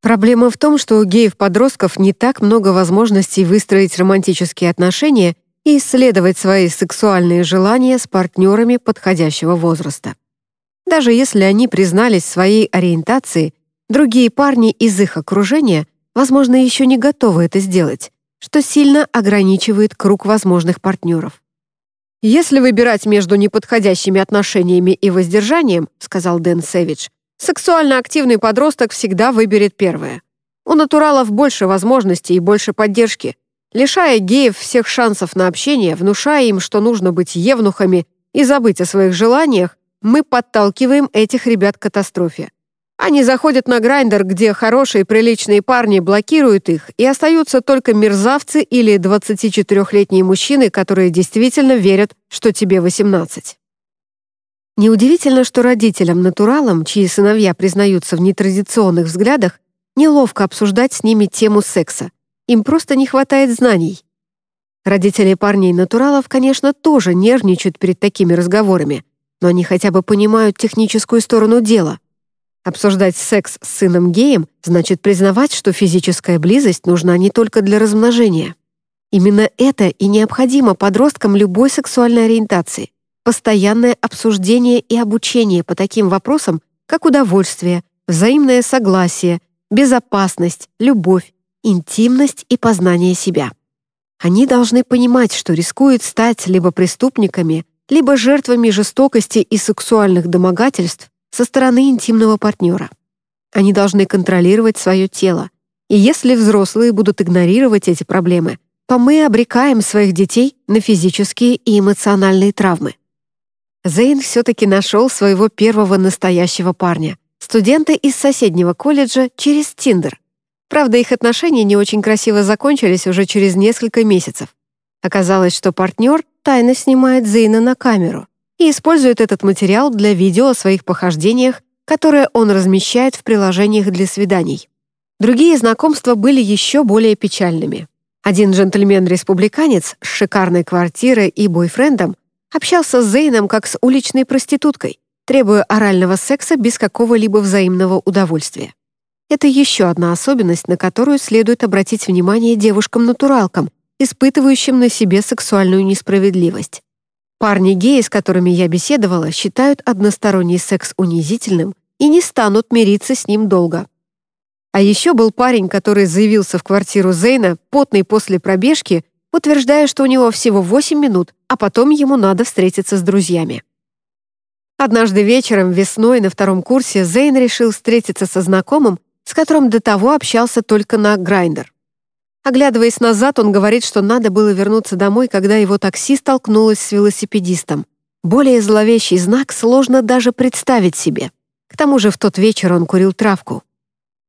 Проблема в том, что у геев-подростков не так много возможностей выстроить романтические отношения и исследовать свои сексуальные желания с партнерами подходящего возраста. Даже если они признались своей ориентации, другие парни из их окружения, возможно, еще не готовы это сделать, что сильно ограничивает круг возможных партнеров. «Если выбирать между неподходящими отношениями и воздержанием, — сказал Дэн Сэвидж, — сексуально активный подросток всегда выберет первое. У натуралов больше возможностей и больше поддержки, лишая геев всех шансов на общение, внушая им, что нужно быть евнухами и забыть о своих желаниях, мы подталкиваем этих ребят к катастрофе. Они заходят на грайндер, где хорошие приличные парни блокируют их, и остаются только мерзавцы или 24-летние мужчины, которые действительно верят, что тебе 18. Неудивительно, что родителям-натуралам, чьи сыновья признаются в нетрадиционных взглядах, неловко обсуждать с ними тему секса, им просто не хватает знаний. Родители парней-натуралов, конечно, тоже нервничают перед такими разговорами, но они хотя бы понимают техническую сторону дела. Обсуждать секс с сыном-геем значит признавать, что физическая близость нужна не только для размножения. Именно это и необходимо подросткам любой сексуальной ориентации. Постоянное обсуждение и обучение по таким вопросам, как удовольствие, взаимное согласие, безопасность, любовь, интимность и познание себя. Они должны понимать, что рискуют стать либо преступниками, либо жертвами жестокости и сексуальных домогательств со стороны интимного партнера. Они должны контролировать свое тело. И если взрослые будут игнорировать эти проблемы, то мы обрекаем своих детей на физические и эмоциональные травмы. Зейн все-таки нашел своего первого настоящего парня, студента из соседнего колледжа через Тиндер — Правда, их отношения не очень красиво закончились уже через несколько месяцев. Оказалось, что партнер тайно снимает Зейна на камеру. и использует этот материал для видео о своих похождениях, которые он размещает в приложениях для свиданий. Другие знакомства были еще более печальными. Один джентльмен-республиканец с шикарной квартирой и бойфрендом общался с Зейном как с уличной проституткой, требуя орального секса без какого-либо взаимного удовольствия. Это еще одна особенность, на которую следует обратить внимание девушкам-натуралкам, испытывающим на себе сексуальную несправедливость. Парни-геи, с которыми я беседовала, считают односторонний секс унизительным и не станут мириться с ним долго. А еще был парень, который заявился в квартиру Зейна, потный после пробежки, утверждая, что у него всего 8 минут, а потом ему надо встретиться с друзьями. Однажды вечером весной на втором курсе Зейн решил встретиться со знакомым, с которым до того общался только на Grindr. Оглядываясь назад, он говорит, что надо было вернуться домой, когда его такси столкнулось с велосипедистом. Более зловещий знак сложно даже представить себе. К тому же в тот вечер он курил травку.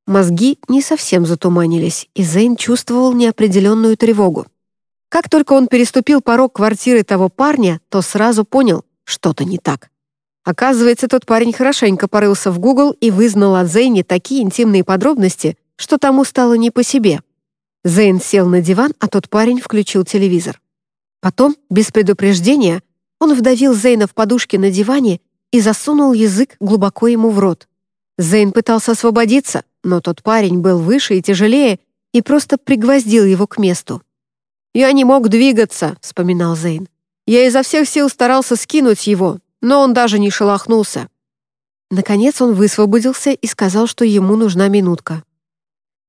Мозги не совсем затуманились, и Зейн чувствовал неопределенную тревогу. Как только он переступил порог квартиры того парня, то сразу понял, что-то не так. Оказывается, тот парень хорошенько порылся в Google и вызнал о Зейне такие интимные подробности, что тому стало не по себе. Зейн сел на диван, а тот парень включил телевизор. Потом, без предупреждения, он вдавил Зейна в подушки на диване и засунул язык глубоко ему в рот. Зейн пытался освободиться, но тот парень был выше и тяжелее и просто пригвоздил его к месту. «Я не мог двигаться», — вспоминал Зейн. «Я изо всех сил старался скинуть его, но он даже не шелохнулся». Наконец он высвободился и сказал, что ему нужна минутка.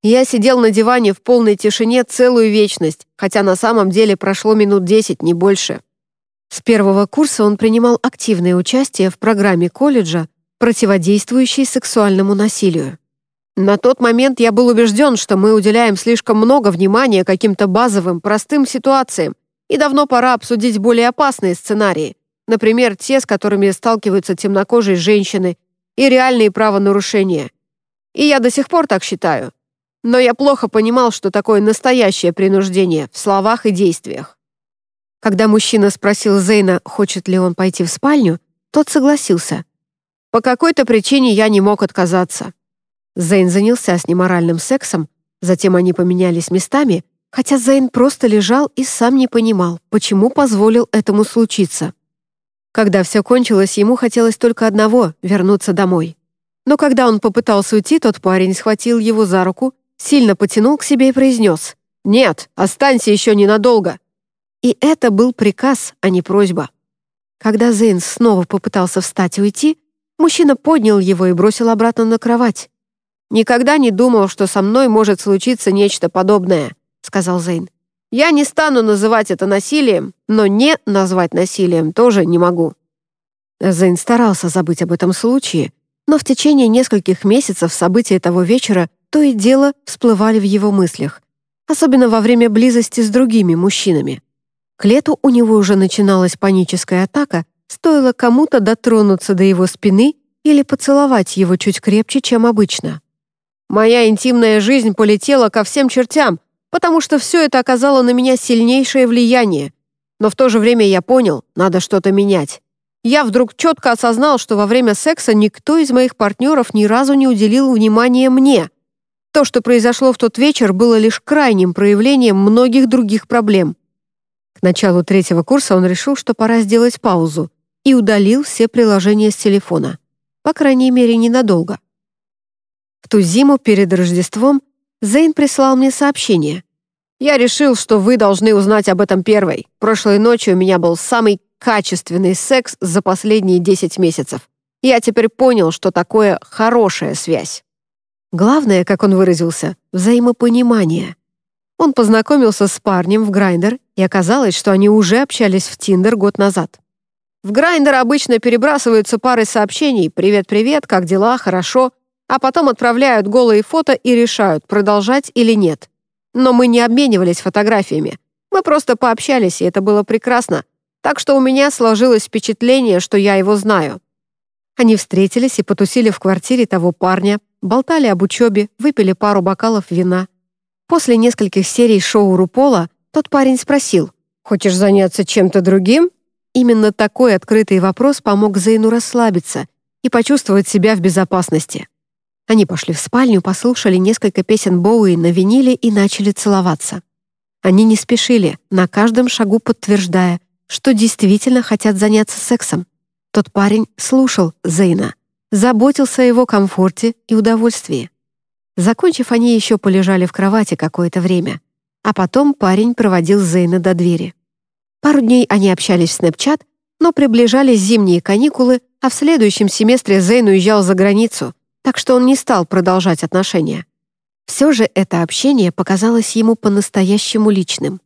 Я сидел на диване в полной тишине целую вечность, хотя на самом деле прошло минут десять, не больше. С первого курса он принимал активное участие в программе колледжа, противодействующей сексуальному насилию. На тот момент я был убежден, что мы уделяем слишком много внимания каким-то базовым, простым ситуациям, и давно пора обсудить более опасные сценарии, например, те, с которыми сталкиваются темнокожие женщины, и реальные правонарушения. И я до сих пор так считаю но я плохо понимал, что такое настоящее принуждение в словах и действиях. Когда мужчина спросил Зейна, хочет ли он пойти в спальню, тот согласился. По какой-то причине я не мог отказаться. Зейн занялся с ним оральным сексом, затем они поменялись местами, хотя Зейн просто лежал и сам не понимал, почему позволил этому случиться. Когда все кончилось, ему хотелось только одного — вернуться домой. Но когда он попытался уйти, тот парень схватил его за руку сильно потянул к себе и произнес «Нет, останься еще ненадолго». И это был приказ, а не просьба. Когда Зейн снова попытался встать и уйти, мужчина поднял его и бросил обратно на кровать. «Никогда не думал, что со мной может случиться нечто подобное», — сказал Зейн. «Я не стану называть это насилием, но не назвать насилием тоже не могу». Зейн старался забыть об этом случае, но в течение нескольких месяцев события того вечера то и дело всплывали в его мыслях, особенно во время близости с другими мужчинами. К лету у него уже начиналась паническая атака, стоило кому-то дотронуться до его спины или поцеловать его чуть крепче, чем обычно. «Моя интимная жизнь полетела ко всем чертям, потому что все это оказало на меня сильнейшее влияние. Но в то же время я понял, надо что-то менять. Я вдруг четко осознал, что во время секса никто из моих партнеров ни разу не уделил внимания мне. То, что произошло в тот вечер, было лишь крайним проявлением многих других проблем. К началу третьего курса он решил, что пора сделать паузу, и удалил все приложения с телефона. По крайней мере, ненадолго. В ту зиму перед Рождеством Зейн прислал мне сообщение. «Я решил, что вы должны узнать об этом первой. Прошлой ночью у меня был самый качественный секс за последние 10 месяцев. Я теперь понял, что такое хорошая связь». Главное, как он выразился, взаимопонимание. Он познакомился с парнем в Grindr, и оказалось, что они уже общались в Tinder год назад. В Grindr обычно перебрасываются парой сообщений «Привет-привет, как дела, хорошо», а потом отправляют голые фото и решают, продолжать или нет. Но мы не обменивались фотографиями. Мы просто пообщались, и это было прекрасно. Так что у меня сложилось впечатление, что я его знаю. Они встретились и потусили в квартире того парня, болтали об учебе, выпили пару бокалов вина. После нескольких серий шоу Рупола тот парень спросил, «Хочешь заняться чем-то другим?» Именно такой открытый вопрос помог Зейну расслабиться и почувствовать себя в безопасности. Они пошли в спальню, послушали несколько песен Боуи на виниле и начали целоваться. Они не спешили, на каждом шагу подтверждая, что действительно хотят заняться сексом. Тот парень слушал Зейна, заботился о его комфорте и удовольствии. Закончив, они еще полежали в кровати какое-то время, а потом парень проводил Зейна до двери. Пару дней они общались в Снэпчат, но приближались зимние каникулы, а в следующем семестре Зейн уезжал за границу, так что он не стал продолжать отношения. Все же это общение показалось ему по-настоящему личным.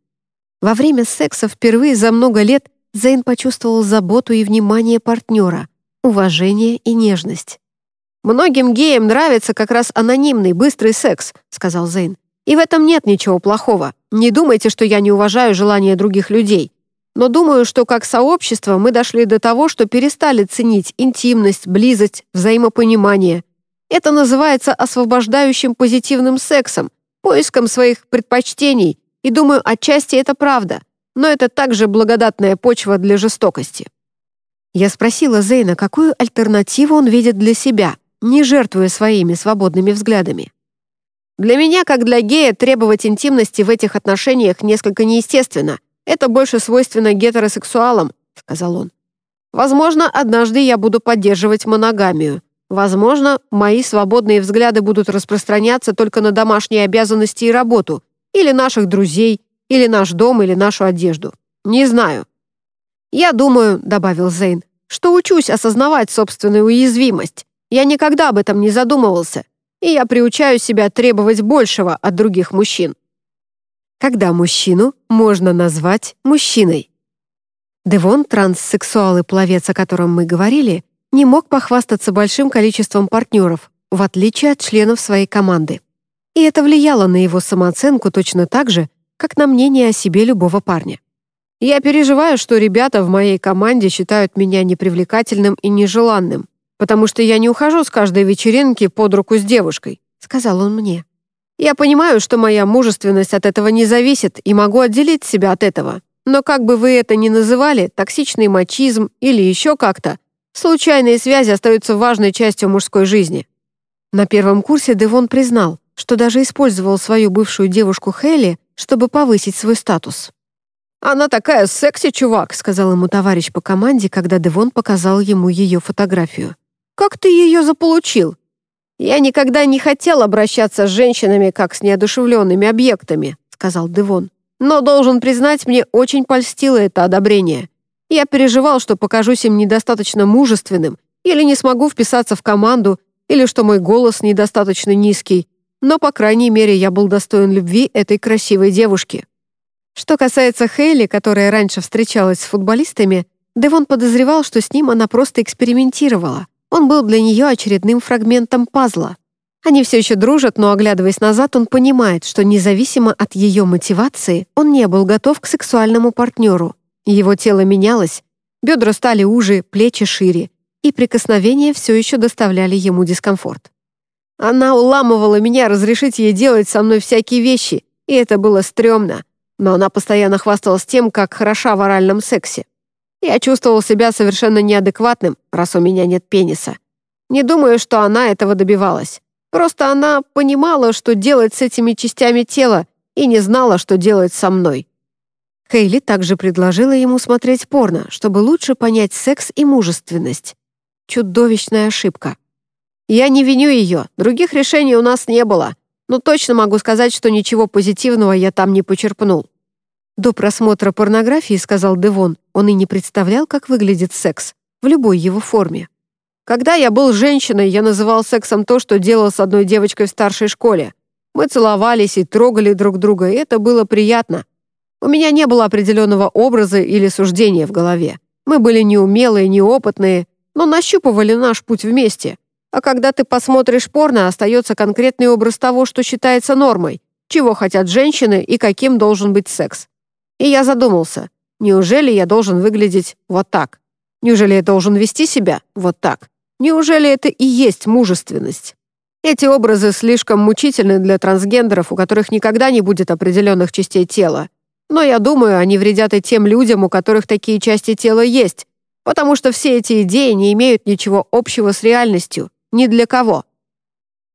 Во время секса впервые за много лет Зейн почувствовал заботу и внимание партнера, уважение и нежность. «Многим геям нравится как раз анонимный, быстрый секс», — сказал Зейн. «И в этом нет ничего плохого. Не думайте, что я не уважаю желания других людей. Но думаю, что как сообщество мы дошли до того, что перестали ценить интимность, близость, взаимопонимание. Это называется освобождающим позитивным сексом, поиском своих предпочтений, и думаю, отчасти это правда. Но это также благодатная почва для жестокости». Я спросила Зейна, какую альтернативу он видит для себя, не жертвуя своими свободными взглядами. «Для меня, как для гея, требовать интимности в этих отношениях несколько неестественно», это больше свойственно гетеросексуалам», — сказал он. «Возможно, однажды я буду поддерживать моногамию. Возможно, мои свободные взгляды будут распространяться только на домашние обязанности и работу, или наших друзей, или наш дом, или нашу одежду. Не знаю». «Я думаю», — добавил Зейн, «что учусь осознавать собственную уязвимость. Я никогда об этом не задумывался, и я приучаю себя требовать большего от других мужчин» когда мужчину можно назвать мужчиной. Девон, транссексуал и пловец, о котором мы говорили, не мог похвастаться большим количеством партнеров, в отличие от членов своей команды. И это влияло на его самооценку точно так же, как на мнение о себе любого парня. Я переживаю, что ребята в моей команде считают меня непривлекательным и нежеланным, потому что я не ухожу с каждой вечеринки под руку с девушкой», — сказал он мне. Я понимаю, что моя мужественность от этого не зависит и могу отделить себя от этого. Но как бы вы это ни называли, токсичный мачизм или еще как-то, случайные связи остаются важной частью мужской жизни. На первом курсе Девон признал, что даже использовал свою бывшую девушку Хелли, чтобы повысить свой статус. «Она такая секси, чувак», — сказал ему товарищ по команде, когда Девон показал ему ее фотографию. «Как ты ее заполучил? «Я никогда не хотел обращаться с женщинами как с неодушевленными объектами», сказал Девон. «Но, должен признать, мне очень польстило это одобрение. Я переживал, что покажусь им недостаточно мужественным, или не смогу вписаться в команду, или что мой голос недостаточно низкий, но, по крайней мере, я был достоин любви этой красивой девушки». Что касается Хейли, которая раньше встречалась с футболистами, Девон подозревал, что с ним она просто экспериментировала. Он был для нее очередным фрагментом пазла. Они все еще дружат, но, оглядываясь назад, он понимает, что независимо от ее мотивации, он не был готов к сексуальному партнеру. Его тело менялось, бедра стали уже, плечи шире, и прикосновения все еще доставляли ему дискомфорт. Она уламывала меня разрешить ей делать со мной всякие вещи, и это было стрёмно, но она постоянно хвасталась тем, как хороша в оральном сексе. Я чувствовал себя совершенно неадекватным, раз у меня нет пениса. Не думаю, что она этого добивалась. Просто она понимала, что делать с этими частями тела, и не знала, что делать со мной. Хейли также предложила ему смотреть порно, чтобы лучше понять секс и мужественность. Чудовищная ошибка. Я не виню ее, других решений у нас не было, но точно могу сказать, что ничего позитивного я там не почерпнул. До просмотра порнографии, сказал Девон, он и не представлял, как выглядит секс, в любой его форме. Когда я был женщиной, я называл сексом то, что делал с одной девочкой в старшей школе. Мы целовались и трогали друг друга, и это было приятно. У меня не было определенного образа или суждения в голове. Мы были неумелые, неопытные, но нащупывали наш путь вместе. А когда ты посмотришь порно, остается конкретный образ того, что считается нормой, чего хотят женщины и каким должен быть секс. И я задумался, неужели я должен выглядеть вот так? Неужели я должен вести себя вот так? Неужели это и есть мужественность? Эти образы слишком мучительны для трансгендеров, у которых никогда не будет определенных частей тела. Но я думаю, они вредят и тем людям, у которых такие части тела есть, потому что все эти идеи не имеют ничего общего с реальностью, ни для кого».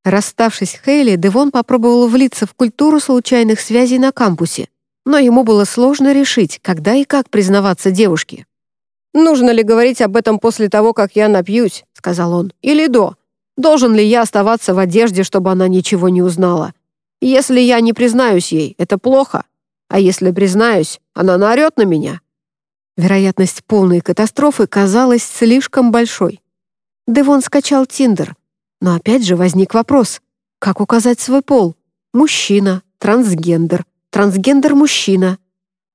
Расставшись с Хейли, Девон попробовал влиться в культуру случайных связей на кампусе, но ему было сложно решить, когда и как признаваться девушке. «Нужно ли говорить об этом после того, как я напьюсь?» — сказал он. «Или до? Должен ли я оставаться в одежде, чтобы она ничего не узнала? Если я не признаюсь ей, это плохо. А если признаюсь, она наорет на меня». Вероятность полной катастрофы казалась слишком большой. Девон скачал Тиндер, но опять же возник вопрос, как указать свой пол? Мужчина, трансгендер, трансгендер-мужчина.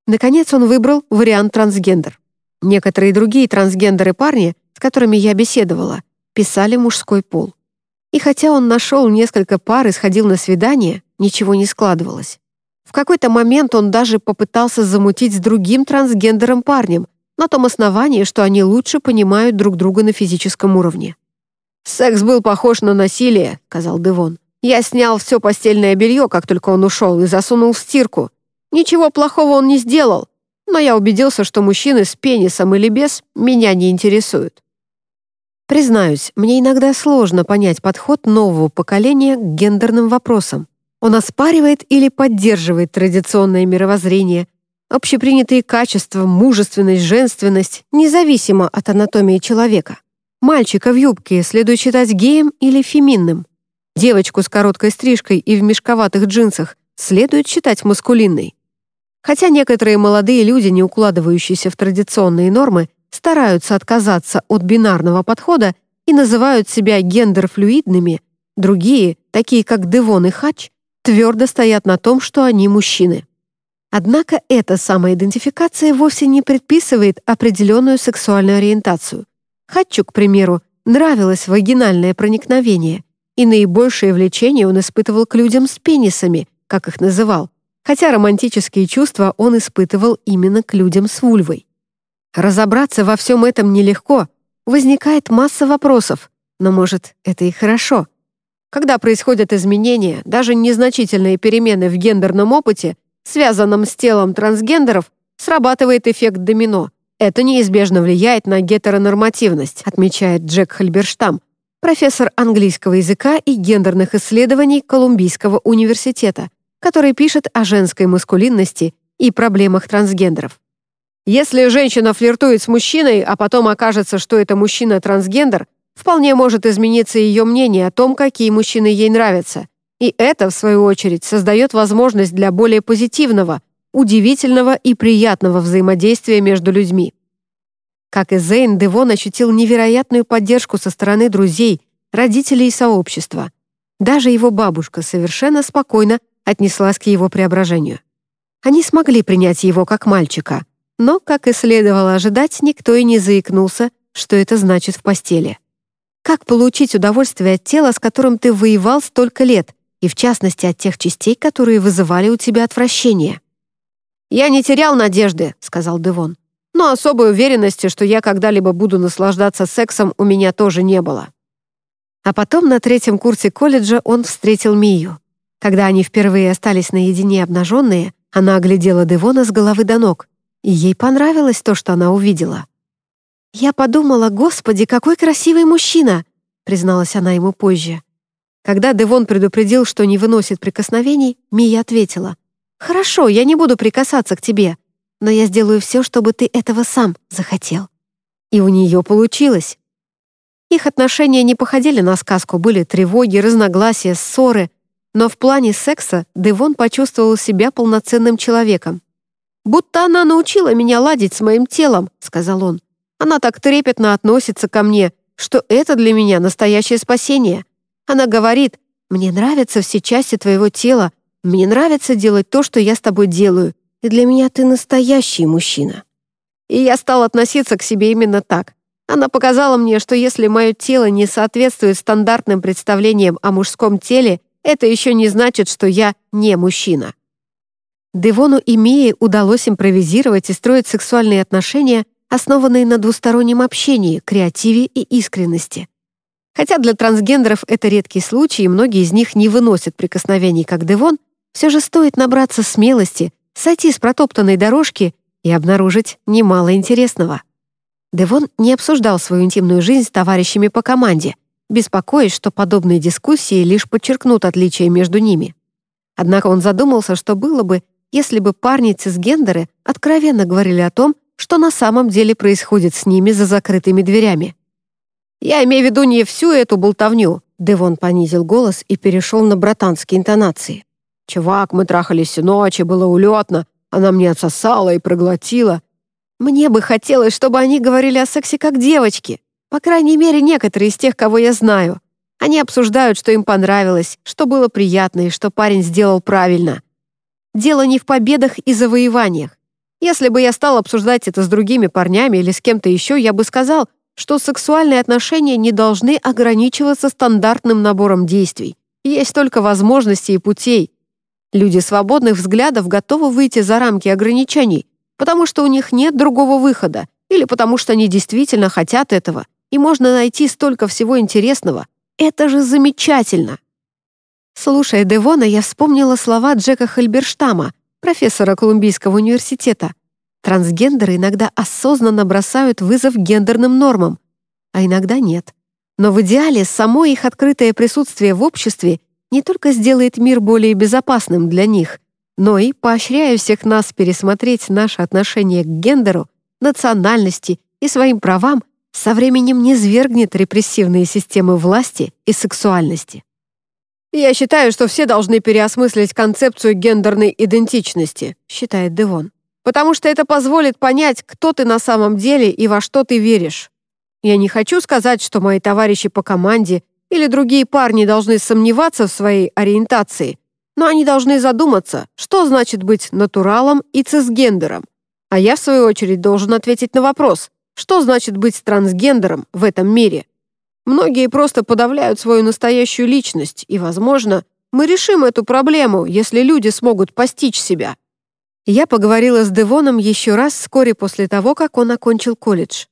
Наконец он выбрал вариант трансгендер. Некоторые другие трансгендеры-парни, с которыми я беседовала, писали мужской пол. И хотя он нашел несколько пар и сходил на свидание, ничего не складывалось. В какой-то момент он даже попытался замутить с другим трансгендером парнем на том основании, что они лучше понимают друг друга на физическом уровне. «Секс был похож на насилие», — сказал Девон. «Я снял все постельное белье, как только он ушел, и засунул в стирку. Ничего плохого он не сделал, но я убедился, что мужчины с пенисом или без меня не интересуют». Признаюсь, мне иногда сложно понять подход нового поколения к гендерным вопросам. Он оспаривает или поддерживает традиционное мировоззрение, общепринятые качества, мужественность, женственность, независимо от анатомии человека. Мальчика в юбке следует считать геем или феминным. Девочку с короткой стрижкой и в мешковатых джинсах следует считать маскулинной. Хотя некоторые молодые люди, не укладывающиеся в традиционные нормы, стараются отказаться от бинарного подхода и называют себя гендерфлюидными, другие, такие как Девон и Хач, твердо стоят на том, что они мужчины. Однако эта самоидентификация вовсе не предписывает определенную сексуальную ориентацию. Хатчу, к примеру, нравилось вагинальное проникновение, и наибольшее влечение он испытывал к людям с пенисами, как их называл, хотя романтические чувства он испытывал именно к людям с вульвой. Разобраться во всем этом нелегко, возникает масса вопросов, но, может, это и хорошо. Когда происходят изменения, даже незначительные перемены в гендерном опыте, связанном с телом трансгендеров, срабатывает эффект домино — это неизбежно влияет на гетеронормативность, отмечает Джек Хальберштам, профессор английского языка и гендерных исследований Колумбийского университета, который пишет о женской маскулинности и проблемах трансгендеров. Если женщина флиртует с мужчиной, а потом окажется, что это мужчина-трансгендер, вполне может измениться ее мнение о том, какие мужчины ей нравятся. И это, в свою очередь, создает возможность для более позитивного, удивительного и приятного взаимодействия между людьми. Как и Зейн, Девон ощутил невероятную поддержку со стороны друзей, родителей и сообщества. Даже его бабушка совершенно спокойно отнеслась к его преображению. Они смогли принять его как мальчика, но, как и следовало ожидать, никто и не заикнулся, что это значит в постели. Как получить удовольствие от тела, с которым ты воевал столько лет, и в частности от тех частей, которые вызывали у тебя отвращение? «Я не терял надежды», — сказал Девон. «Но особой уверенности, что я когда-либо буду наслаждаться сексом, у меня тоже не было». А потом на третьем курсе колледжа он встретил Мию. Когда они впервые остались наедине обнаженные, она оглядела Девона с головы до ног, и ей понравилось то, что она увидела. «Я подумала, господи, какой красивый мужчина!» призналась она ему позже. Когда Девон предупредил, что не выносит прикосновений, Мия ответила, «Хорошо, я не буду прикасаться к тебе, но я сделаю все, чтобы ты этого сам захотел». И у нее получилось. Их отношения не походили на сказку, были тревоги, разногласия, ссоры, но в плане секса Девон почувствовал себя полноценным человеком. «Будто она научила меня ладить с моим телом», — сказал он. «Она так трепетно относится ко мне, что это для меня настоящее спасение. Она говорит, мне нравятся все части твоего тела, мне нравится делать то, что я с тобой делаю, и для меня ты настоящий мужчина». И я стал относиться к себе именно так. Она показала мне, что если мое тело не соответствует стандартным представлениям о мужском теле, это еще не значит, что я не мужчина. Девону и Мии удалось импровизировать и строить сексуальные отношения, основанные на двустороннем общении, креативе и искренности. Хотя для трансгендеров это редкий случай, и многие из них не выносят прикосновений, как Девон, все же стоит набраться смелости, сойти с протоптанной дорожки и обнаружить немало интересного. Девон не обсуждал свою интимную жизнь с товарищами по команде, беспокоясь, что подобные дискуссии лишь подчеркнут отличия между ними. Однако он задумался, что было бы, если бы парни цисгендеры откровенно говорили о том, что на самом деле происходит с ними за закрытыми дверями. «Я имею в виду не всю эту болтовню», Девон понизил голос и перешел на братанские интонации. «Чувак, мы трахались всю ночь, и было улетно. Она мне отсосала и проглотила. Мне бы хотелось, чтобы они говорили о сексе как девочки. По крайней мере, некоторые из тех, кого я знаю. Они обсуждают, что им понравилось, что было приятно и что парень сделал правильно. Дело не в победах и завоеваниях. Если бы я стал обсуждать это с другими парнями или с кем-то еще, я бы сказал, что сексуальные отношения не должны ограничиваться стандартным набором действий. Есть только возможности и путей. Люди свободных взглядов готовы выйти за рамки ограничений, потому что у них нет другого выхода или потому что они действительно хотят этого и можно найти столько всего интересного. Это же замечательно!» Слушая Девона, я вспомнила слова Джека Хальберштама, профессора Колумбийского университета. Трансгендеры иногда осознанно бросают вызов гендерным нормам, а иногда нет. Но в идеале само их открытое присутствие в обществе не только сделает мир более безопасным для них, но и, поощряя всех нас пересмотреть наше отношение к гендеру, национальности и своим правам, со временем не свергнет репрессивные системы власти и сексуальности. «Я считаю, что все должны переосмыслить концепцию гендерной идентичности», считает Девон, «потому что это позволит понять, кто ты на самом деле и во что ты веришь. Я не хочу сказать, что мои товарищи по команде или другие парни должны сомневаться в своей ориентации, но они должны задуматься, что значит быть натуралом и цисгендером. А я, в свою очередь, должен ответить на вопрос, что значит быть трансгендером в этом мире? Многие просто подавляют свою настоящую личность, и, возможно, мы решим эту проблему, если люди смогут постичь себя. Я поговорила с Девоном еще раз вскоре после того, как он окончил колледж.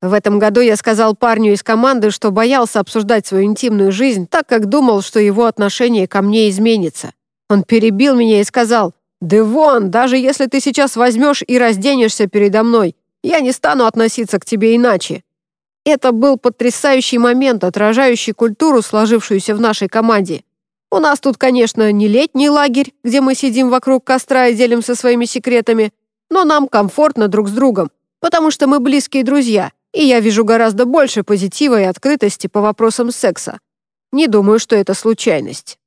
В этом году я сказал парню из команды, что боялся обсуждать свою интимную жизнь, так как думал, что его отношение ко мне изменится. Он перебил меня и сказал, «Девон, даже если ты сейчас возьмешь и разденешься передо мной, я не стану относиться к тебе иначе. Это был потрясающий момент, отражающий культуру, сложившуюся в нашей команде. У нас тут, конечно, не летний лагерь, где мы сидим вокруг костра и делимся своими секретами, но нам комфортно друг с другом, потому что мы близкие друзья, и я вижу гораздо больше позитива и открытости по вопросам секса. Не думаю, что это случайность.